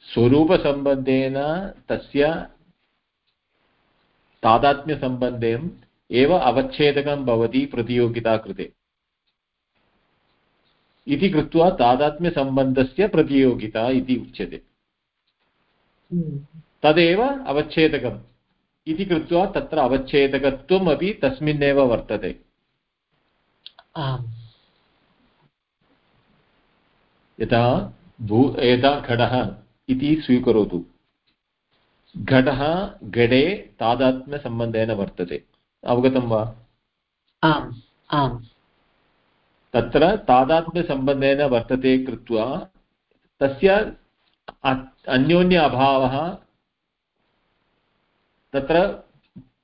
स्वरूपसम्बन्धेन तस्य तादात्म्यसम्बन्धेन एव अवच्छेदकं भवति प्रतियोगिता कृते। इति कृत्वा तादात्म्यसम्बन्धस्य प्रतियोगिता इति उच्यते। तदेव अवच्छेदकम्। इति कृत्वा तत्र अवच्छेदकत्वम् तस्मिन्नेव वर्तते। यथा भू यथा घटः इति स्वीकरोतु। घटः घटे तादात्म्यसम्बन्धेन वर्तते। अवगतं वा? आम् आम्। तत्र तादात्म्यसम्बन्धेन वर्तते कृत्वा तस्य अन्योन्य अभावः तत्र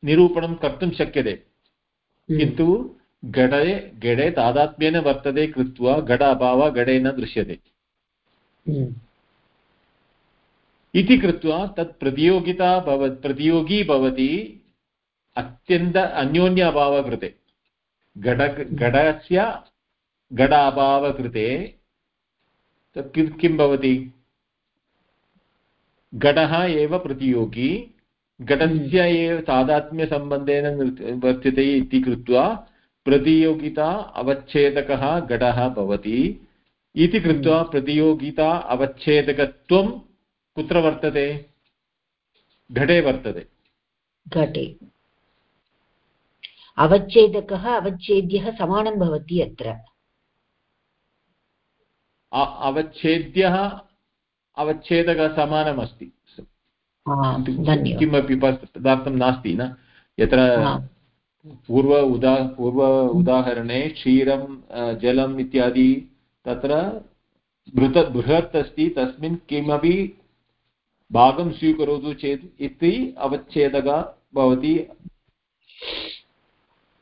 निरूपणं कर्तुं शक्यते। हम्म। किन्तु घटे घटे तादात्म्येन वर्तते कृत्वा घट अभावः घटे न दृश्यते हम्म। इति कृत्वा तत् प्रतियोगिता भव प्रतियोगी भवति अत्यन्त अन्योन्य अभावकृते घट घटस्य घट अभावकृते तत् किं भवति घटः एव प्रतियोगी घटस्य हम्म। एव तादात्म्यसम्बन्धेन वर्तते इति कृत्वा प्रतियोगिता अवच्छेदकः घटः भवति इति कृत्वा हम्म। प्रतियोगिता अवच्छेदकत्वं कुत्र वर्तते? घटे वर्तते। घटे। अवच्छेदकः अवच्छेद्यः समानं भवति अत्र। अवच्छेद्यः अवच्छेदकः समानमस्ति। किमपि पदार्थं नास्ति न? यत्र पूर्व उदा, पूर्व उदाहरणे क्षीरं जलम् इत्यादि तत्र बृहत् बृहत् अस्ति, तस्मिन् किमपि भागं स्वीकरोतु चेत् इति अवच्छेदकः भवति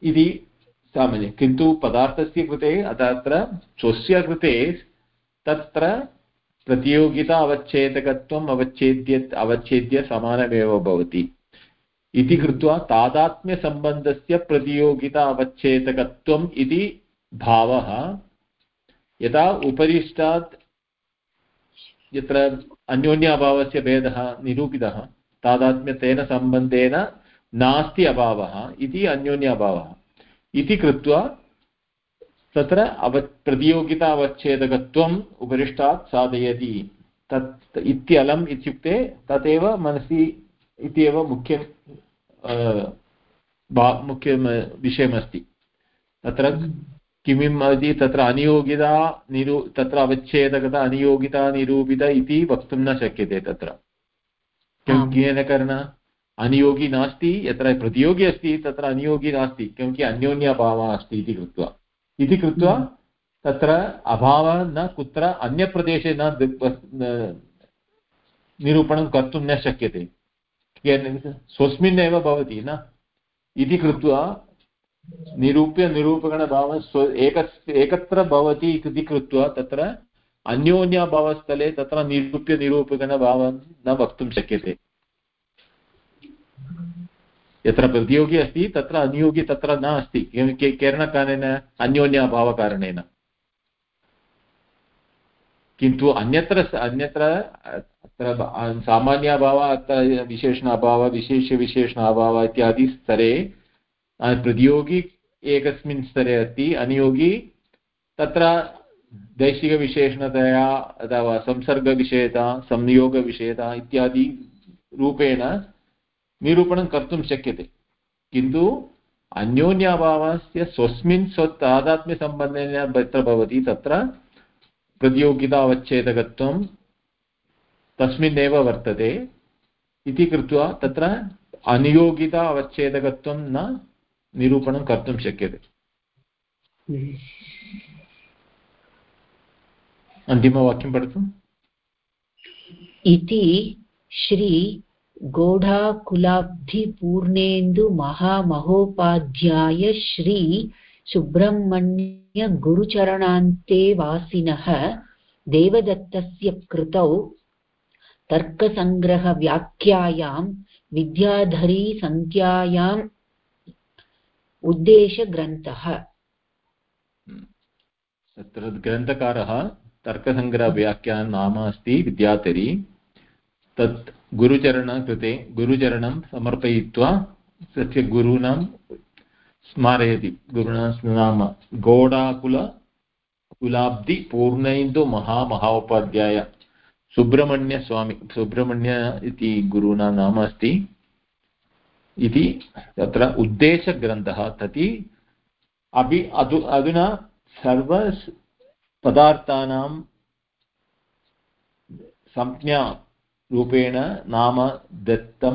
इति सामान्यं। किन्तु पदार्थस्य कृते तत्र स्वस्य कृते तत्र प्रतियोगिता अवच्छेदकत्वम् अवच्छेद्य अवच्छेद्य समानमेव भवति। इति कृत्वा तादात्म्यसम्बन्धस्य प्रतियोगिता अवच्छेदकत्वम् इति भावः। यदा उपरिष्टात् यत्र अन्योन्याभावस्य भेदः निरूपितः, तादात्म्यतेन सम्बन्धेन नास्ति अभावः इति अन्योन्याभावः। इति कृत्वा तत्र अव प्रतियोगिता अवच्छेदकत्वम् उपरिष्टात् साधयति। तत् इत्यलम् इत्युक्ते तदेव मनसि इत्येव मुख्यं मुख्यं विषयमस्ति तत्र किमिम् इति तत्र अनियोगिता निरू तत्र अवच्छेदकता अनियोगिता निरूपिता इति वक्तुं न शक्यते तत्र। केन करण? अनियोगी नास्ति यत्र प्रतियोगी अस्ति तत्र अनियोगी नास्ति क्योंकि अन्योन्यभावः अस्ति इति कृत्वा। इति कृत्वा। तत्र अभावः न कुत्र अन्यप्रदेशे न निरूपणं कर्तुं न शक्यते। स्वस्मिन् एव भवति न इति कृत्वा निरूप्य निरूपणभावः स्व एकस् एकत्र भवति इति कृत्वा तत्र अन्योन्यभावस्थले तत्र निरूप्य निरूपणभावं न वक्तुं शक्यते यत्र प्रतियोगी अस्ति तत्र अनियोगी तत्र न अस्ति केरणकारणेन अन्योन्याभावकारणेन किन्तु अन्यत्र अन्यत्र, अत्र सामान्याभावः, अत्र विशेषण अभावः विशेषविशेषण अभावः इत्यादि स्तरे प्रतियोगी एकस्मिन् स्तरे अस्ति। अनियोगी तत्र दैशिकविशेषणतया अथवा संसर्गविषयता संयोगविषयता इत्यादि रूपेण निरूपणं कर्तुं शक्यते। किन्तु अन्योन्याभावस्य स्वस्मिन् स्व तादात्म्यसम्बन्धेन यत्र भवति, तत्र प्रतियोगितावच्छेदकत्वं तस्मिन्नेव वर्तते इति कृत्वा तत्र अनियोगिता अवच्छेदकत्वं न निरूपणं कर्तुं शक्यते। अन्तिमवाक्यं पठतु। इति श्री गोढाकुलाब्धिपूर्णेन्दुमहामहोपाध्याय श्री सुब्रह्मण्यगुरुचरणान्ते वासिनः देवदत्तस्य कृतौ तर्कसङ्ग्रहव्याख्यायां, विद्याधरीसङ्ख्यायाम् उद्देशग्रन्थः। तत्र ग्रन्थकारः तर्कसङ्ग्रहव्याख्यानं नाम अस्ति विद्याधरी। तत् गुरुचरणकृते, गुरुचरणं समर्पयित्वा, तस्य गुरूणां स्मारयति गुरुणा नाम गोडाकुल कुलाब्धि पूर्णैन्दुमहामहोपाध्याय सुब्रह्मण्यस्वामी सुब्रह्मण्य इति गुरूणा नाम अस्ति इति तत्र उद्देशग्रन्थः तति। अपि अधु, अधुना सर्वपदार्थानां संज्ञारूपेण नाम दत्तं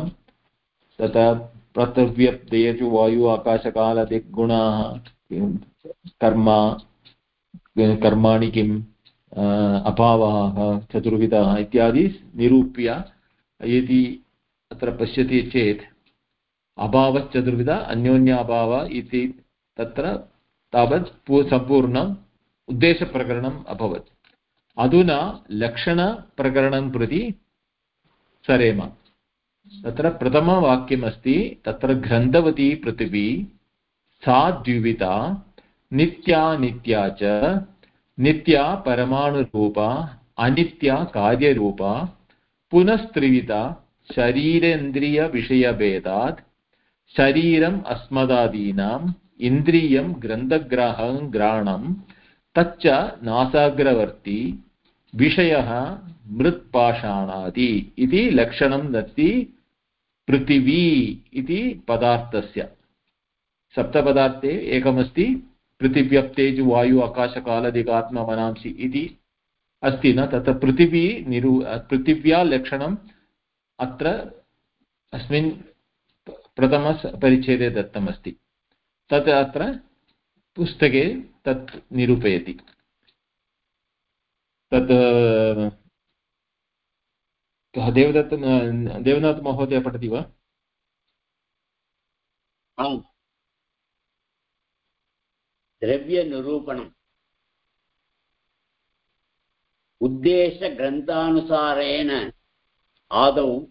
तथा पृथिव्यप्तेषु वायु आकाशकालदिग्गुणाः कर्म कर्माणि किम् अभावः चतुर्विधः इत्यादि निरूप्य यदि अत्र पश्यति चेत् अभावश्चतुर्विध अन्योन्याभाव इति तत्र तावत् सम्पूर्णम् उद्देशप्रकरणम् अभवत्। अधुना लक्षणप्रकरणं प्रति सरेम। तत्र प्रथमवाक्यमस्ति, तत्र ग्रन्थवती पृथिवी, सा द्विविधा, नित्या नित्या च, नित्या परमाणुरूपा, अनित्या कार्यरूपा, पुनस्त्रिविधा, शरीरेन्द्रियविषयभेदात्, शरीरम् अस्मदादीनाम्, इन्द्रियं ग्रन्थग्राहं ग्राणं तच्च नासाग्रवर्ती, विषयः मृत्पाषाणादि इति लक्षणं दत्ति पृथिवी इति पदार्थस्य। सप्तपदार्थे एकमस्ति, पृथिव्यप्तेजु वायु आकाशकालदिगात्ममनांसि इति अस्ति न? तत्र पृथिवी निरू, पृथिव्या लक्षणम् अत्र अस्मिन् प्रथमपरिच्छेदे दत्तमस्ति। तत् अत्र पुस्तके तत् निरूपयति। तत् देवदत्त देवनाथमहोदय पठति वा? द्रव्यनिरूपणम्। उद्देशग्रन्थानुसारेण आदौ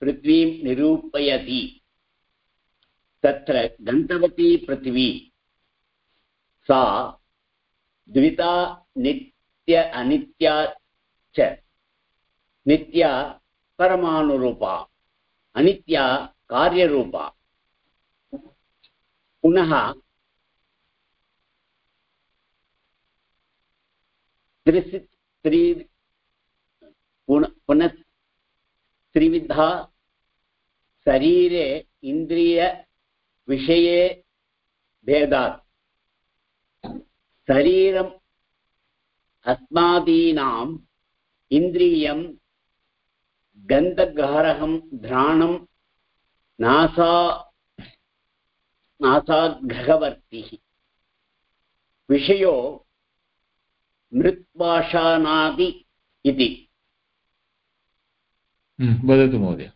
पृथ्वीं निरूपयति। तत्र गन्तवती पृथिवी। सा द्विता नित्य अनित्या च। नित्या परमाणुरूपा अनित्या कार्यरूपा पुनः त्रिसि त्रि पुनः त्रिविधा शरीरे इन्द्रियविषये भेदात् शरीरम् अस्मादीनाम् इन्द्रियं गन्धग्रहरहं घ्राणं नासा नासाग्रहवर्तिः विषयो मृत्पाषाणादि इति। वदतु महोदय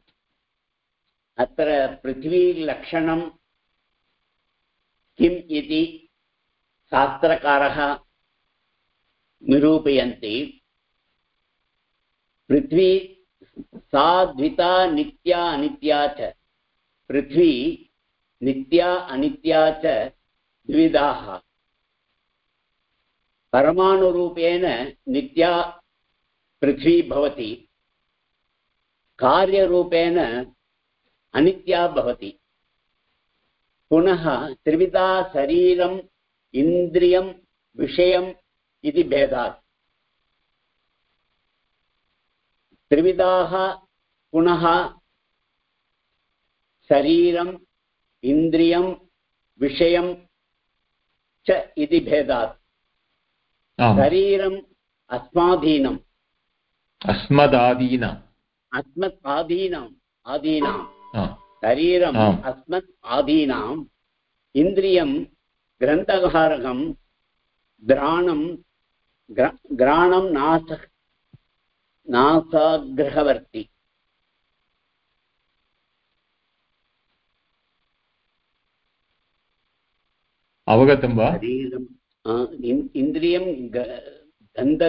अत्र पृथ्वीलक्षणं किम् इति शास्त्रकारः निरूपयन्ति। पृथ्वी सा द्विता नित्या अनित्या च। पृथ्वी नित्या अनित्या च। द्विधाः परमाणुरूपेण नित्या पृथ्वी भवति। कार्यरूपेण अनित्या भवति। पुनः त्रिविधा शरीरम् इन्द्रियं विषयम् इति भेदात्। त्रिविधाः पुनः शरीरम् इन्द्रियं विषयं च इति भेदात्। शरीरम् अस्माधीनम्। अस्मदादीनम्। अस्मदादीनम् आदीनां शरीरम् अस्मत् आदीनाम् इन्द्रियं ग्रन्थकारकं ग्र- ग्राणं नास नासाग्रहवर्ति अवगतं वा शरीरं अ, इन्- इन्द्रियं ग- गन्ध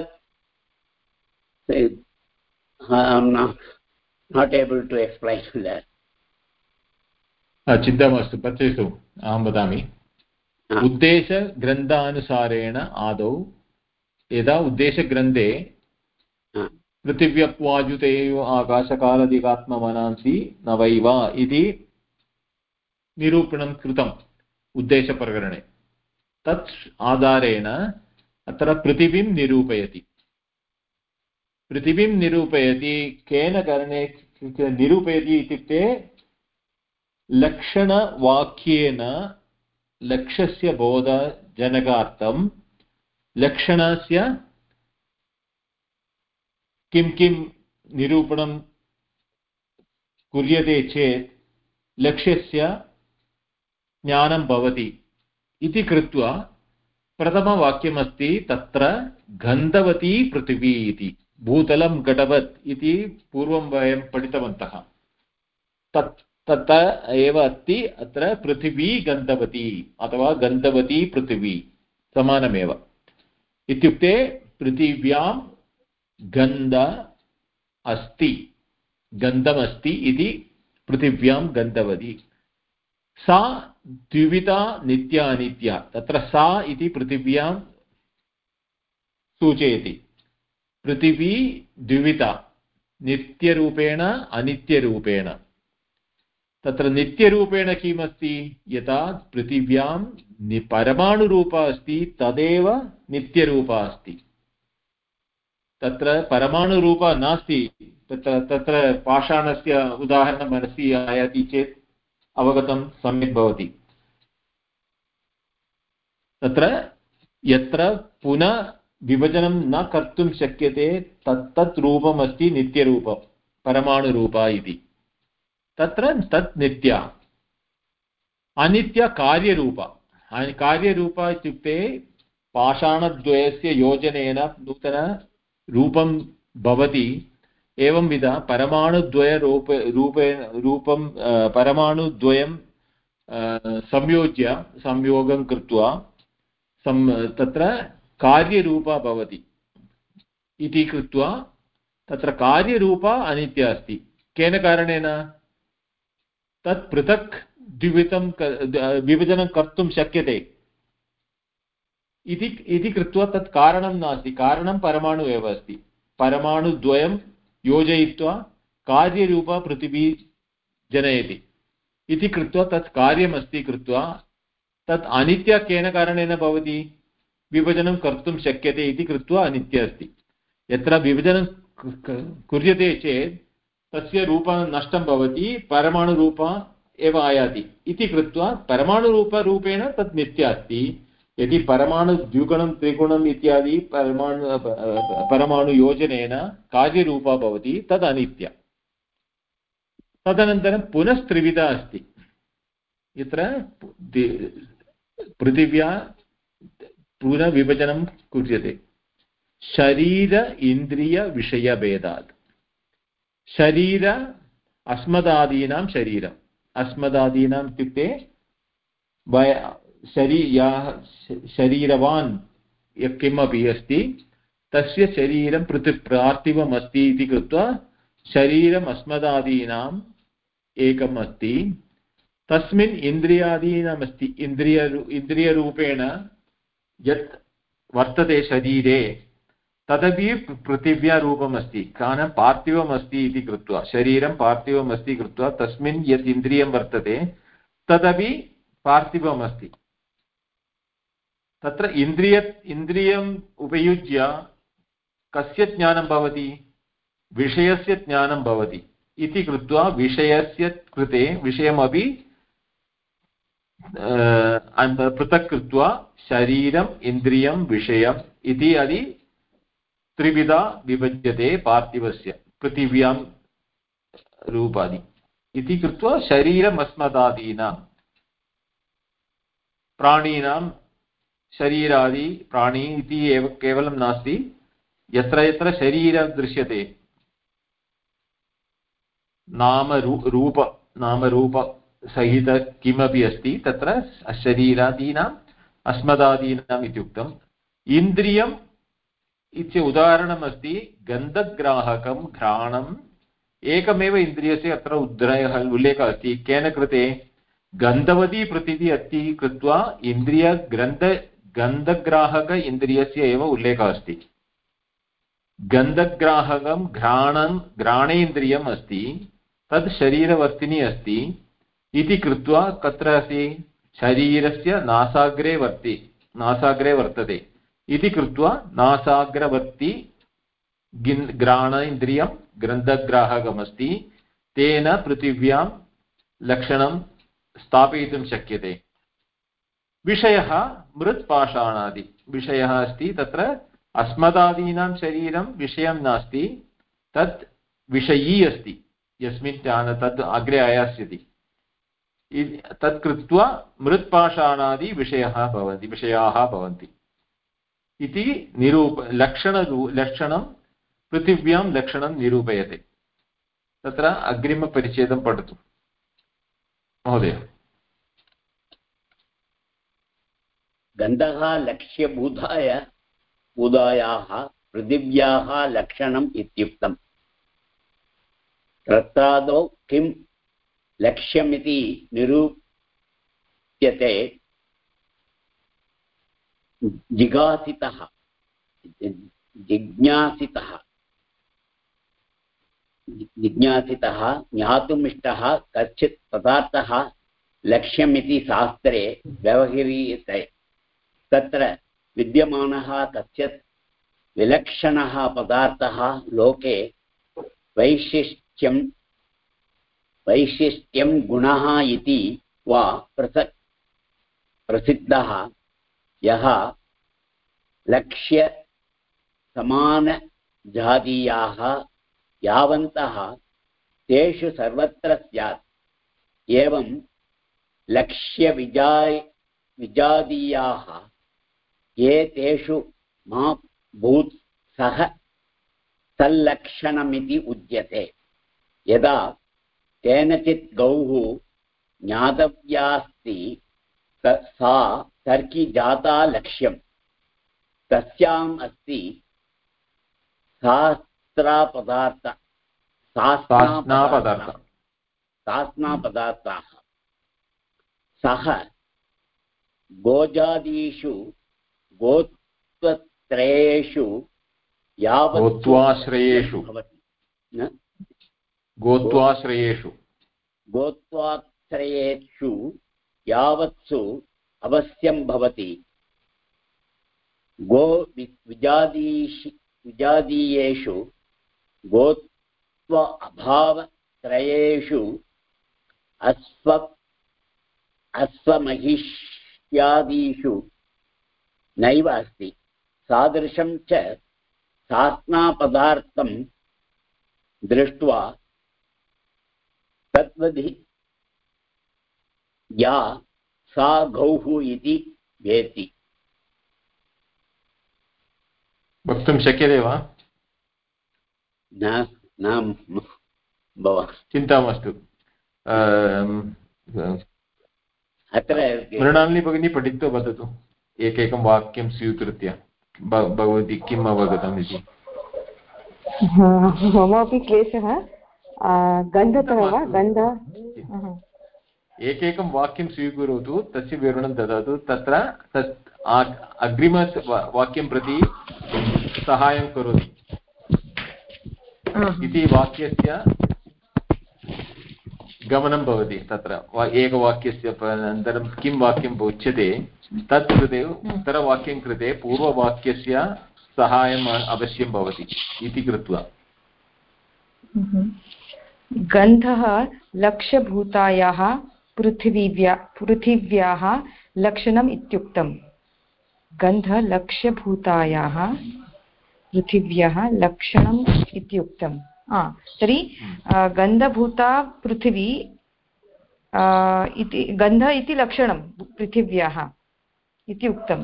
not able to explain that हा, चिन्ता मास्तु पश्यतु अहं वदामि उद्देशग्रन्थानुसारेण आदौ यदा उद्देशग्रन्थे पृथिव्यप्वायुतेयो आकाशकालदिगात्ममनांसि न वै वा इति निरूपणं कृतम् उद्देशप्रकरणे। तत् आधारेण अत्र पृथिवीं निरूपयति। पृथिवीं निरूपयति केन करणे निरूपयति इत्युक्ते लक्षणवाक्येन लक्ष्यस्य बोधजनकार्थं लक्षणस्य किं किं निरूपणं कुर्यते चेत् लक्ष्यस्य ज्ञानं भवति इति कृत्वा प्रथमवाक्यमस्ति तत्र गन्धवती पृथिवी इति, भूतलं घटवत् इति पूर्वं वयं पठितवन्तः। तत् तत्र एव अस्ति अत्र पृथिवी गन्धवती अथवा गन्धवती पृथिवी समानमेव। इत्युक्ते पृथिव्यां गन्ध अस्ति। गन्धमस्ति इति पृथिव्यां गन्धवती। सा द्विविधा नित्या अनित्या। तत्र सा इति पृथिव्यां सूचयति। पृथिवी द्विविधा, नित्यरूपेण, अनित्यरूपेण। तत्र नित्यरूपेण किमस्ति? यथा पृथिव्यां परमाणुरूपा अस्ति, तदेव नित्यरूपा अस्ति। तत्र परमाणुरूपा नास्ति। तत्र तत्र पाषाणस्य उदाहरणं मनसि आयाति चेत् अवगतं सम्यक् भवति। तत्र यत्र पुनः विभजनं न कर्तुं शक्यते, तत् तत् रूपमस्ति नित्यरूपं, परमाणुरूपा इति। तत्र तत् नित्या। अनित्यकार्यरूपा कार्यरूपा। इत्युक्ते पाषाणद्वयस्य योजनेन नूतनरूपं भवति एवंविध परमाणुद्वयरूप रूपेण रूपं परमाणुद्वयं संयोज्य, संयोगं कृत्वा, सं, तत्र कार्यरूपा भवति। इति कृत्वा, तत्र कार्यरूपा अनित्या अस्ति। केन कारणेन? तत् पृथक् द्विविधं विभजनं कर्तुं शक्यते। इति इति कृत्वा तत् कारणं नास्ति। कारणं परमाणु एव अस्ति। परमाणुद्वयं योजयित्वा कार्यरूपा पृथिवी जनयति। इति कृत्वा तत् कार्यमस्ति कृत्वा तत् अनित्य केन कारणेन भवति? विभजनं कर्तुं शक्यते इति कृत्वा अनित्य अस्ति। यत्र विभजनं कुर्यते चेत् तस्य रूपं नष्टं भवति, परमाणुरूप एव आयाति। इति कृत्वा परमाणुरूपरूपेण तत् नित्य अस्ति। यदि परमाणु द्विगुणं, त्रिगुणम् इत्यादि परमाणु परमाणुयोजनेन कार्यरूपा भवति, तद् अनित्य। तदनन्तरं पुनस्त्रिविधा अस्ति। यत्र पृथिव्या पुनर्विभजनं कुर्यते। शरीर इन्द्रियविषयभेदात् शरीर अस्मदादीनां शरीरम्। अस्मदादीनाम् इत्युक्ते वय शरी याः शरीरवान् यः किमपि अस्ति, तस्य शरीरं पृथक् पार्थिवम् अस्ति इति कृत्वा शरीरम् अस्मदादीनाम् एकम् अस्ति। तस्मिन् इन्द्रियादीनामस्ति इन्द्रिय इन्द्रियरूपेण यत् वर्तते शरीरे, तदपि पृथिव्यारूपम् अस्ति कारणं पार्थिवम् अस्ति इति कृत्वा, शरीरं पार्थिवम् अस्ति कृत्वा तस्मिन् यत् इन्द्रियं वर्तते, तदपि पार्थिवम् अस्ति तत्र इन्द्रिय, इन्द्रियम् उपयुज्य कस्य ज्ञानं भवति? विषयस्य ज्ञानं भवति। इति कृत्वा विषयस्य कृते विषयमपि पृथक् कृत्वा शरीरम् इन्द्रियं विषयम् इति अदि त्रिविधा विभज्यते पार्थिवस्य, पृथिव्यां रूपादि इति कृत्वा शरीरमस्मदादीनां, प्राणीनां शरीरादि प्राणी इति एव केवलं नास्ति, यत्र यत्र शरीरं दृश्यते। नाम रूप नामरूपसहित किमपि अस्ति, तत्र शरीरादीनाम् अस्मदादीनाम् इत्युक्तम्। इन्द्रियम् इति उदाहरणमस्ति, गन्धग्राहकं घ्राणम्, एकमेव इन्द्रियस्य अत्र उद्रयः उल्लेखः अस्ति। केन कृते? गन्धवती पृथिवी अस्ति कृत्वा इन्द्रियग्रन्थ गन्धग्राहक इन्द्रियस्य एव उल्लेखः अस्ति। गन्धग्राहकं घ्राणं, घ्राणेन्द्रियम् अस्ति, तद् शरीरवर्तिनी अस्ति इति कृत्वा कत्र अस्ति, शरीरस्य नासाग्रे वर्ति, नासाग्रे वर्तते इति कृत्वा नासाग्रवर्ति गिन् घ्राण इन्द्रियं ग्रन्थग्राहकमस्ति तेन पृथिव्यां लक्षणं स्थापयितुं शक्यते। विषयः मृत्पाषाणादि। विषयः अस्ति तत्र अस्मदादीनां शरीरं विषयं नास्ति, तत् विषयी अस्ति। यस्मिन् ज्ञान तद् अग्रे आयास्यति। तत् कृत्वा मृत्पाषाणादिविषयः भवति विषयाः भवन्ति। इति निरूप लक्षणरू लक्षणं, पृथिव्यां लक्षणं निरूपयते। तत्र अग्रिमपरिच्छेदं पठतु। महोदय। गन्धः लक्ष्यभूताय भूतायाः पृथिव्याः लक्षणम् इत्युक्तम्। रत्तादौ किं लक्ष्यमिति निरूप्यते। जिगासितः जिज्ञासितः जिज्ञासितः, ज्ञातुमिष्टः, कश्चित् पदार्थः लक्ष्यमिति शास्त्रे व्यवह्रियते। तत्र विद्यमानः कश्चित् विलक्षणः पदार्थः लोके वैशिष्ट वैशिष्ट्यं वैशिष्ट्यं गुणः इति वा पृथक् प्रसिद्धः। यः लक्ष्यसमानजातीयाः यावन्तः तेषु सर्वत्र स्यात्। एवं लक्ष्यविजाय, विजातीयाः ये तेषु मा भूत् सः तल्लक्षणमिति उच्यते। यदा केनचित् गौः ज्ञातव्यास्ति सा तर्की जाता लक्ष्यम्। तस्याम् अस्ति शास्त्रापदार्थ शास्नापदार्थाः सः गोजादीषु गोत्वत्रयेषु यावत् गोत्वाश्रयेषु। गोत्वाश्रयेषु। गोत्वाश्रयेषु यावत्सु अवश्यं भवति। गो विजादीषि विजादीयेषु गोत्व अभावत्रयेषु अस्व अश्वमहिष्यादिषु नैव अस्ति सादृशं च सास्नापदार्थं दृष्ट्वा तद्वधि या सा गौः इति वेति वक्तुं शक्यते वा न न भव चिन्ता मास्तु अत्र मृणालिनी भगिनी पठित्वा वदतु एकैकं वाक्यं स्वीकृत्य भवती किम् अवगतम् इति? मम अपि क्लेशः। गन्धतः वा? गन्ध? एकैकं वाक्यं स्वीकरोतु तस्य विवरणं ददातु। तत्र तत् अग्रिम वाक्यं प्रति सहायं करोति। इति वाक्यस्य गमनं भवति तत्र। एकवाक्यस्य अनन्तरं किं वाक्यम् उच्यते तत् कृते उत्तरवाक्यं कृते पूर्ववाक्यस्य सहायम् अवश्यं भवति इति कृत्वा। गन्धः लक्ष्यभूतायाः पृथिवीव्या पृथिव्याः लक्षणम् इत्युक्तम्। गन्धलक्ष्यभूतायाः पृथिव्याः लक्षणम् इत्युक्तम्। हा तर्हि गन्धभूता पृथिवी इति गन्ध इति लक्षणं पृथिव्याः। इति उक्तं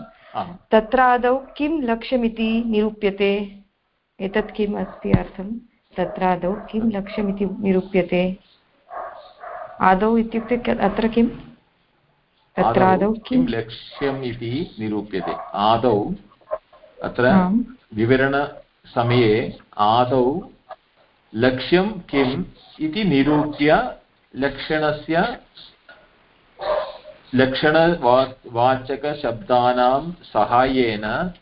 तत्र आदौ किं लक्ष्यमिति निरूप्यते? एतत् किम् अस्ति अर्थं? तत्र आदौ किं लक्ष्यमिति निरूप्यते? आदौ इत्युक्ते अत्र किं तत्र आदौ किं लक्ष्यम् इति निरूप्यते? आदौ अत्र विवरणसमये आदौ लक्ष्यं किम् इति निरूप्य लक्षणस्य लक्षणवा वाचकशब्दानां सहायेन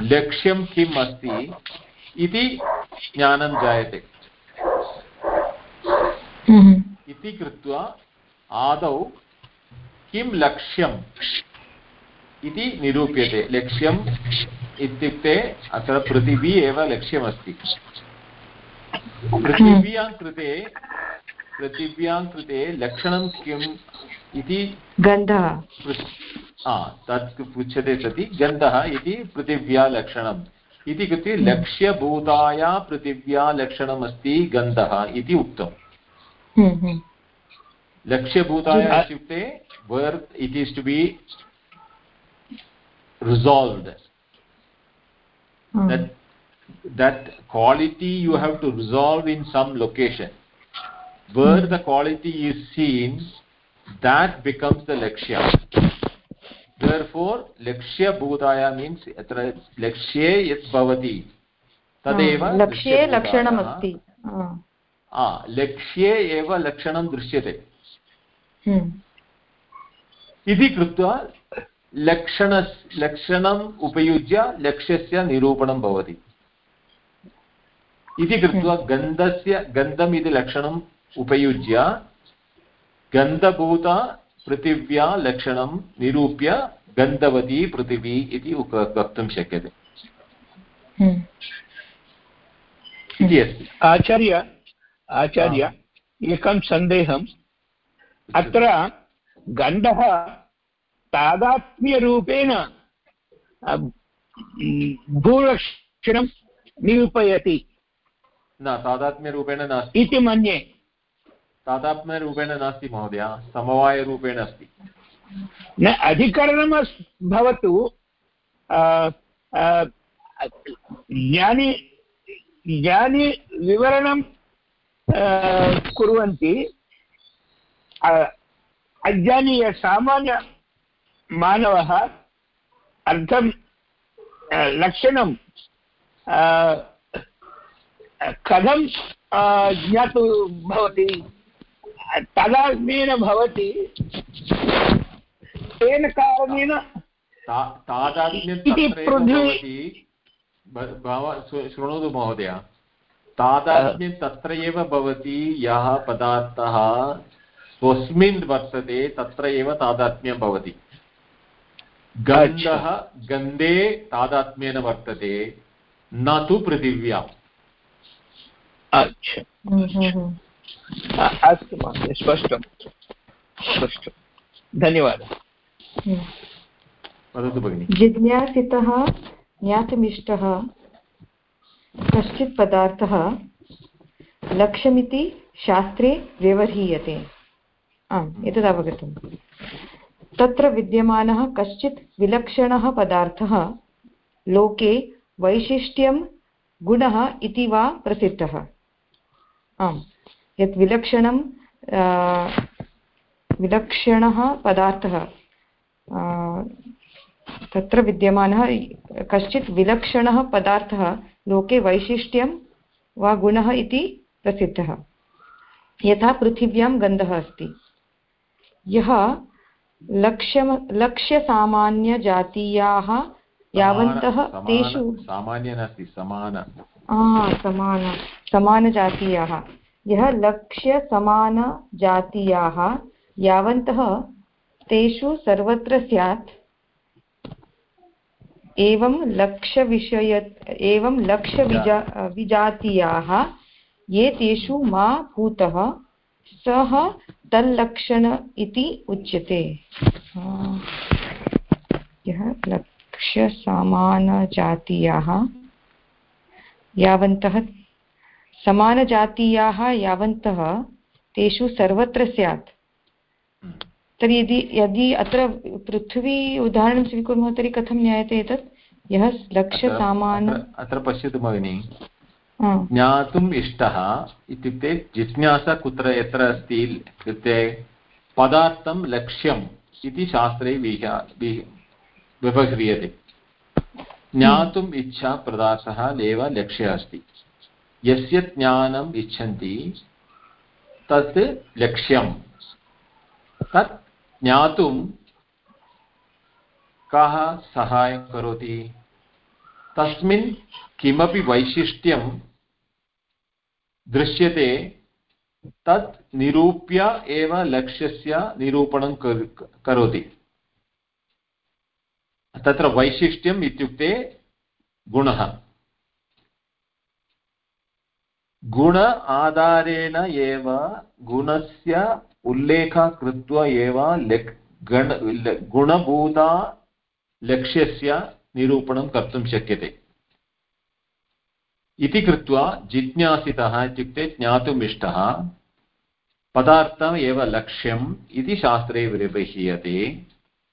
लक्ष्यं किम् अस्ति इति ज्ञानं जायते। हम्म, इति कृत्वा आदौ किं लक्ष्यम् इति निरूप्यते। लक्ष्यम् इत्युक्ते अत्र पृथिवी एव लक्ष्यमस्ति। पृथिव्यां कृते पृथिव्यां कृते लक्षणं किम् इति गन्धः। तत् पृच्छते सति गन्धः इति पृथिव्या लक्षणम् इति कृते लक्ष्यभूताया पृथिव्या लक्षणमस्ति गन्धः इति उक्तम्। हम्म, हम्म, लक्ष्यभूताय इत्युक्ते where it is to be resolved hmm, that that quality you have to resolve in some location where the quality is seen that becomes the lakshya. Therefore lakshya bhutaya means अत्र लक्ष्ये यत् भवति तदेव लक्ष्ये। लक्षणमस्ति लक्ष्ये एव लक्षणं दृश्यते इति कृत्वा लक्षण लक्षणम् उपयुज्य लक्ष्यस्य निरूपणं भवति इति कृत्वा गन्धस्य गन्धम् इति लक्षणम् उपयुज्य गन्धभूत पृथिव्या लक्षणं निरूप्य गन्धवती पृथिवी इति वक्तुं शक्यते। हम्म, इति अस्ति। आचार्य आचार्य एकं सन्देहम्। अत्र गन्धः तादात्म्यरूपेण भूलक्षणं निरूपयति। न तादात्म्यरूपेण नास्ति। इति मन्ये। तादात्म्यरूपेण नास्ति, महोदय। समवायरूपेण अस्ति। न, अधिकरणम् अस्- भवतु। ज्ञानि ज्ञानि विवरणं कुर्वन्ति। अज्ञानीय अर्थं लक्षणं कथं ज्ञातुं भवति? तदात्म्येन भवति। तेन कारणेन ता- शृणोतु महोदय। तादात्म्यं तत्र एव भवति यः पदार्थः स्वस्मिन् वर्तते तत्र एव तादात्म्यं भवति। गन्धः गन्धे तादात्म्येन वर्तते न तु पृथिव्याम्। अस्तु महोदय स्पष्टं स्पष्टं। धन्यवादः। वदतु भगिनि। जिज्ञासितः ज्ञातुमिष्टः कश्चित् पदार्थः लक्ष्यमिति शास्त्रे व्यवह्रियते। आम् एतद् अवगतम् तत्र विद्यमानः कश्चित् विलक्षणः पदार्थः लोके वैशिष्ट्यं गुणः इति वा प्रसिद्धः। आम्। यत् विलक्षणं विलक्षणः पदार्थः तत्र विद्यमानः कश्चित् विलक्षणः पदार्थः लोके वैशिष्ट्यं वा गुणः इति प्रसिद्धः। यथा पृथिव्यां गन्धः अस्ति। यः लक्ष्यम लक्ष्यसामान्यजातीयाः यावन्तः तेषु सामान्य नास्ति समान समानजातीयाः। यः लक्ष्यसमानजातीयाः यावन्तः तेषु सर्वत्र स्यात्। एवं लक्ष्यविषय एवं लक्ष्यविजा विजातीयाः ये तेषु मा भूतः सः तल्लक्षण इति उच्यते। यः लक्ष्यसमानजातीयाः यावन्तः समानजातीयाः यावन्तः तेषु सर्वत्र स्यात्। तर्हि यदि यदि अत्र पृथ्वी उदाहरणं स्वीकुर्मः तर्हि कथं ज्ञायते एतत्? यः लक्ष्यसामान अत्र- पश्यतु भगिनि। ज्ञातुम् इष्टः इत्युक्ते जिज्ञासा कुत्र यत्र अस्ति इत्युक्ते पदार्थं लक्ष्यम् इति शास्त्रे व्यवह्रियते ज्ञातुम् इच्छा पदार्थः एव लक्ष्यः अस्ति। यस्य ज्ञानम् इच्छन्ति, तत् लक्ष्यं तत् ज्ञातुं कः सहायं करोति? तस्मिन् किमपि वैशिष्ट्यं दृश्यते, तत् निरूप्य एव लक्ष्यस्य निरूपणं करोति। तत्र वैशिष्ट्यम् इत्युक्ते गुणः। गुण आधारेण एव, गुणस्य उल्लेखः कृत्वा एव लक् गण गुणभूता लक्ष्यस्य निरूपणं कर्तुं शक्यते। इति कृत्वा जिज्ञासितः इत्युक्ते ज्ञातुम् पदार्थम् एव लक्ष्यम् इति शास्त्रे व्यवह्रियते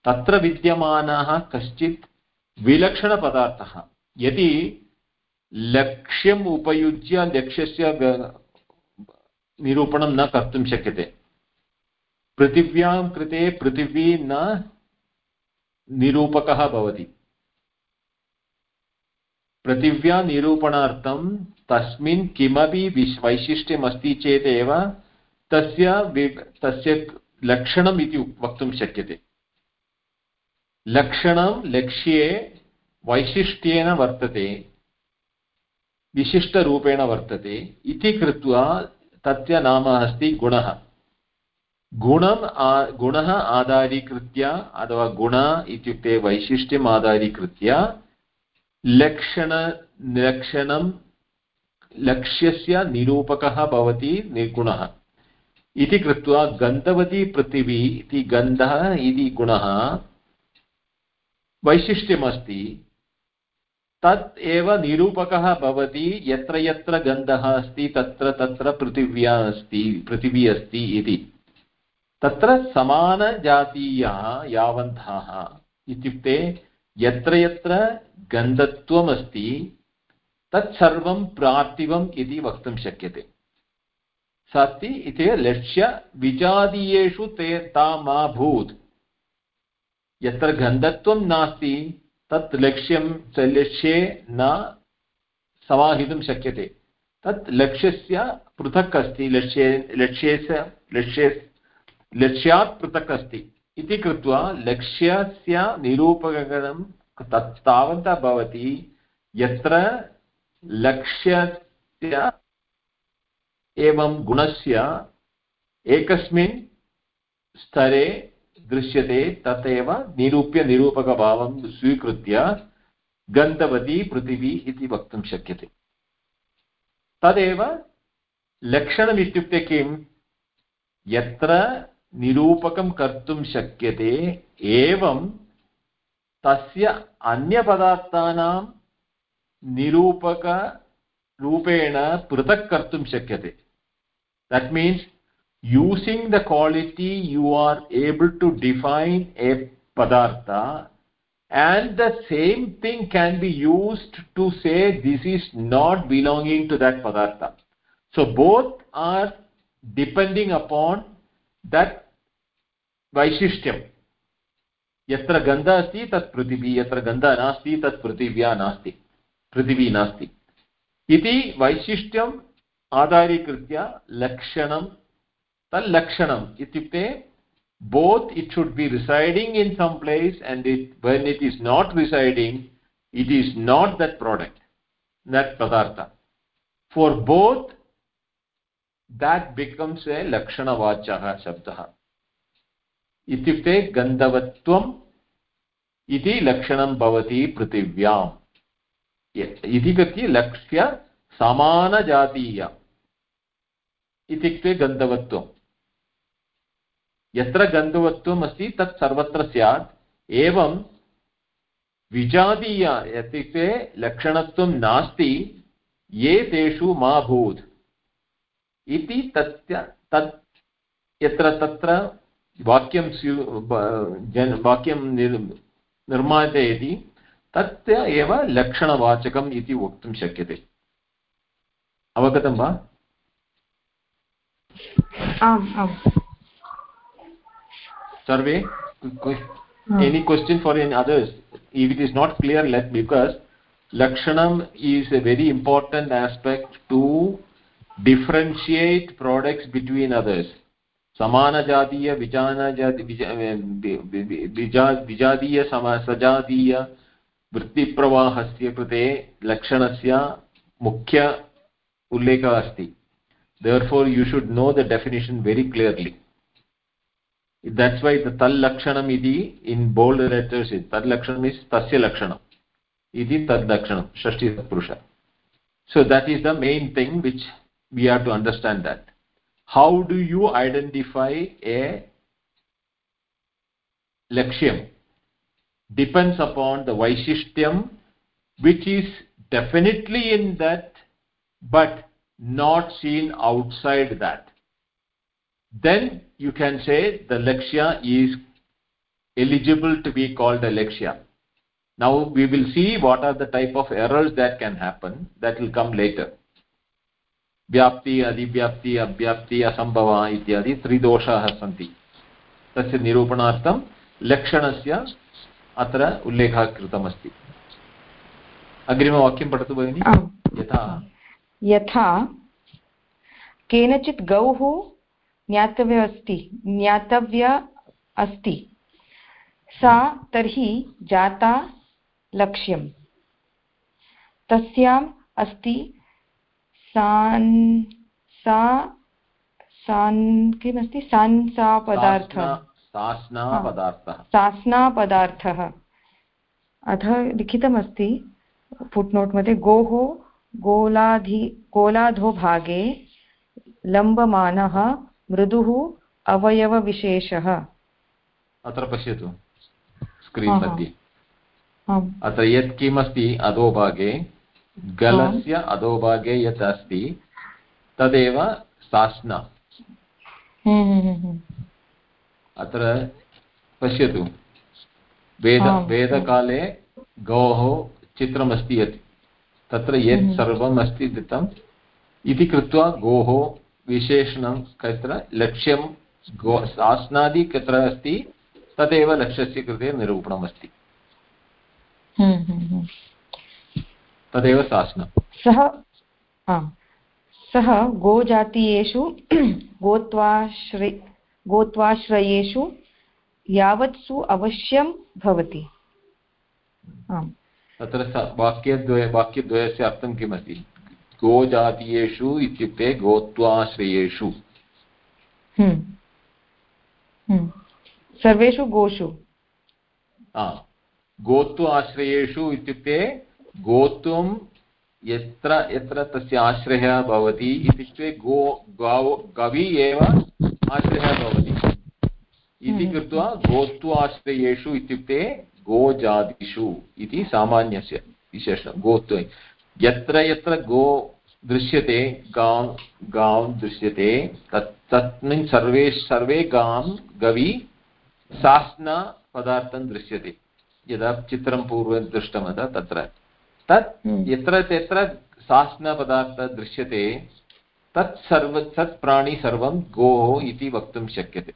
तत्र विद्यमानः कश्चित् विलक्षणपदार्थः। यदि लक्ष्यम् उपयुज्य लक्ष्यस्य निरूपणं न कर्तुं शक्यते पृथिव्यां कृते पृथिवी न निरूपकः भवति पृथिव्या निरूपणार्थं तस्मिन् किमपि विश् वैशिष्ट्यमस्ति चेदेव तस्य तस्य लक्षणम् इति वक्तुं शक्यते लक्षणं लक्ष्ये वैशिष्ट्येन वर्तते विशिष्टरूपेण वर्तते। इति कृत्वा तस्य नाम अस्ति गुणः। गुणम् आ, गुणः आधारीकृत्य अथवा गुण इत्युक्ते वैशिष्ट्यम् आधारीकृत्य लक्षण, लक्षणं, लक्ष्यस्य निरूपकः भवति निर्गुणः। इति कृत्वा गन्धवती पृथिवी इति गन्धः इति गुणः वैशिष्ट्यमस्ति। तत् एव निरूपकः भवति, यत्र यत्र गन्धः अस्ति, तत्र तत्र पृथिव्या अस्ति, पृथिवी अस्ति इति। तत्र समानजातीयाः यावन्तः इत्युक्ते यत्र यत्र गन्धत्वमस्ति तत्सर्वं प्रार्थिवम् इति वक्तुं शक्यते। सति इति लक्ष्य विजातीयेषु ते ता मा भूत् यत्र गन्धत्वं नास्ति तत् लक्ष्यं लक्ष्ये न समाहितुं शक्यते। तत् लक्ष्यस्य पृथक् अस्ति, लक्ष्ये लक्ष्यस्य लक्ष्ये, लक्ष्यात् पृथक् अस्ति। इति कृत्वा लक्ष्यस्य निरूपकगणं तत् तावन्तः भवति यत्र लक्ष्यस्य एवं गुणस्य एकस्मिन् स्तरे दृश्यते तथैव निरूप्य निरूपकभावं स्वीकृत्य गन्धवती पृथिवी इति वक्तुं शक्यते। तदेव लक्षणमित्युक्ते किम् यत्र निरूपकं कर्तुं शक्यते एवं तस्य अन्यपदार्थानां निरूपकरूपेण पृथक् कर्तुं शक्यते। That means using the quality you are able to define a padartha and the same thing can be used to say this is not belonging to that padartha so both are depending upon that vaishishtyam यत्र गन्धः अस्ति तत् पृथिवी यत्र गन्धः नास्ति तत् पृथिव्या नास्ति पृथिवी नास्ति इति वैशिष्ट्यम् आधारीकृत्य लक्षणं तल्लक्षणम् इत्युक्ते both it should be residing in some place and it when it is not residing it is not that product that पदार्थ for both that becomes a लक्षणवाच्यः शब्दः इत्युक्ते गन्धवत्वम् इति लक्षणं भवति पृथिव्याम् इति गति लक्ष्य समानजातीय इत्युक्ते गन्धवत्वम् यत्र गन्धवत्वम् अस्ति तत् सर्वत्र स्यात्। एवं विजातीय इत्युक्ते लक्षणत्वं नास्ति, ये तेषु मा भूत्। इति तस्य, तत् यत्र तत्र वाक्यं स्यु जन, वाक्यं निर् निर्मातयति तस्य एव लक्षणवाचकम् इति वक्तुं शक्यते। अवगतं वा? आम् आम्। सर्वे any question for any others if it is not clear let because lakshanam is a very important aspect to differentiate products between others समानजातीय विजानजाति विजातीय सजातीय वृत्तिप्रवाहस्य कृते लक्षणस्य मुख्य उल्लेखः अस्ति therefore you should know the definition very clearly that's why the tal lakshanam iti in bold letters is tal lakshanam is tasya lakshanam. Iti tad lakshanam shashti purusha. So that is the main thing which we have to understand that. How do you identify a lakshyam depends upon the vaishishtyam which is definitely in that but not seen outside that then you can say the lakshya is eligible to be called a lakshya now we will see what are the type of errors that can happen that will come later व्याप्ति अधिव्याप्ति अव्याप्ति असम्भव इत्यादि त्रिदोषाः सन्ति तस्य निरूपणार्थं लक्षणस्य अत्र उल्लेखः कृतमस्ति अग्रिमवाक्यं पठतु भगिनि यथा यथा केनचित् गौः ज्ञातव्य अस्ति ज्ञातव्य अस्ति। सा तर्हि जाता लक्ष्यं तस्याम् अस्ति सान् सा सान् किमस्ति? सान्सापदार्थः। सास्नापदार्थः। सास्नापदार्थः। अधः लिखितमस्ति फुट्नोट् मध्ये गोः गोलाधि गोलाधो भागे लम्बमानः मृदुः अवयवविशेषः। अत्र पश्यतु स्क्रीन् मध्ये। अत्र यत् किमस्ति अधोभागे गलस्य अधोभागे यत् अस्ति तदेव सास्ना। हम्म, हम्म, हम्म, अत्र पश्यतु वेद। वेदकाले गौः चित्रमस्ति यत्। तत्र यत्। सर्वम् अस्ति दत्तम् इति कृत्वा गोः विशेषणं तत्र लक्ष्यं सास्नादि कुत्र अस्ति तदेव लक्ष्यस्य कृते निरूपणमस्ति। हम्म, हम्म, हम्म। तदेव सास्ना सः सः गोजातीयेषु गोत्वाश्रय गोत्वाश्रयेषु यावत्सु अवश्यं भवति। तत्र स- वाक्यद्वय वाक्यद्वयस्य अर्थं किमस्ति? गोजातीयेषु इत्युक्ते गोत्वाश्रयेषु हम्म। हम्म। सर्वेषु गोषु गोत्व आश्रयेषु इत्युक्ते गोत्वं यत्र यत्र तस्य आश्रयः भवति इत्युक्ते गो गाव गवि एव आश्रयः भवति इति हम्म। कृत्वा गोत्वाश्रयेषु इत्युक्ते गोजातिषु इति सामान्यस्य विशेषणं गोत्व यत्र यत्र गो दृश्यते गां गां दृश्यते तत् तस्मिन् सर्वे सर्वे गां गवि सास्ना पदार्थं दृश्यते यदा चित्रं पूर्वं दृष्टवन्तः तत्र तत् हम्म। यत्र यत्र सास्नपदार्थः दृश्यते तत् सर्व तत् प्राणी सर्वं गोः इति वक्तुं शक्यते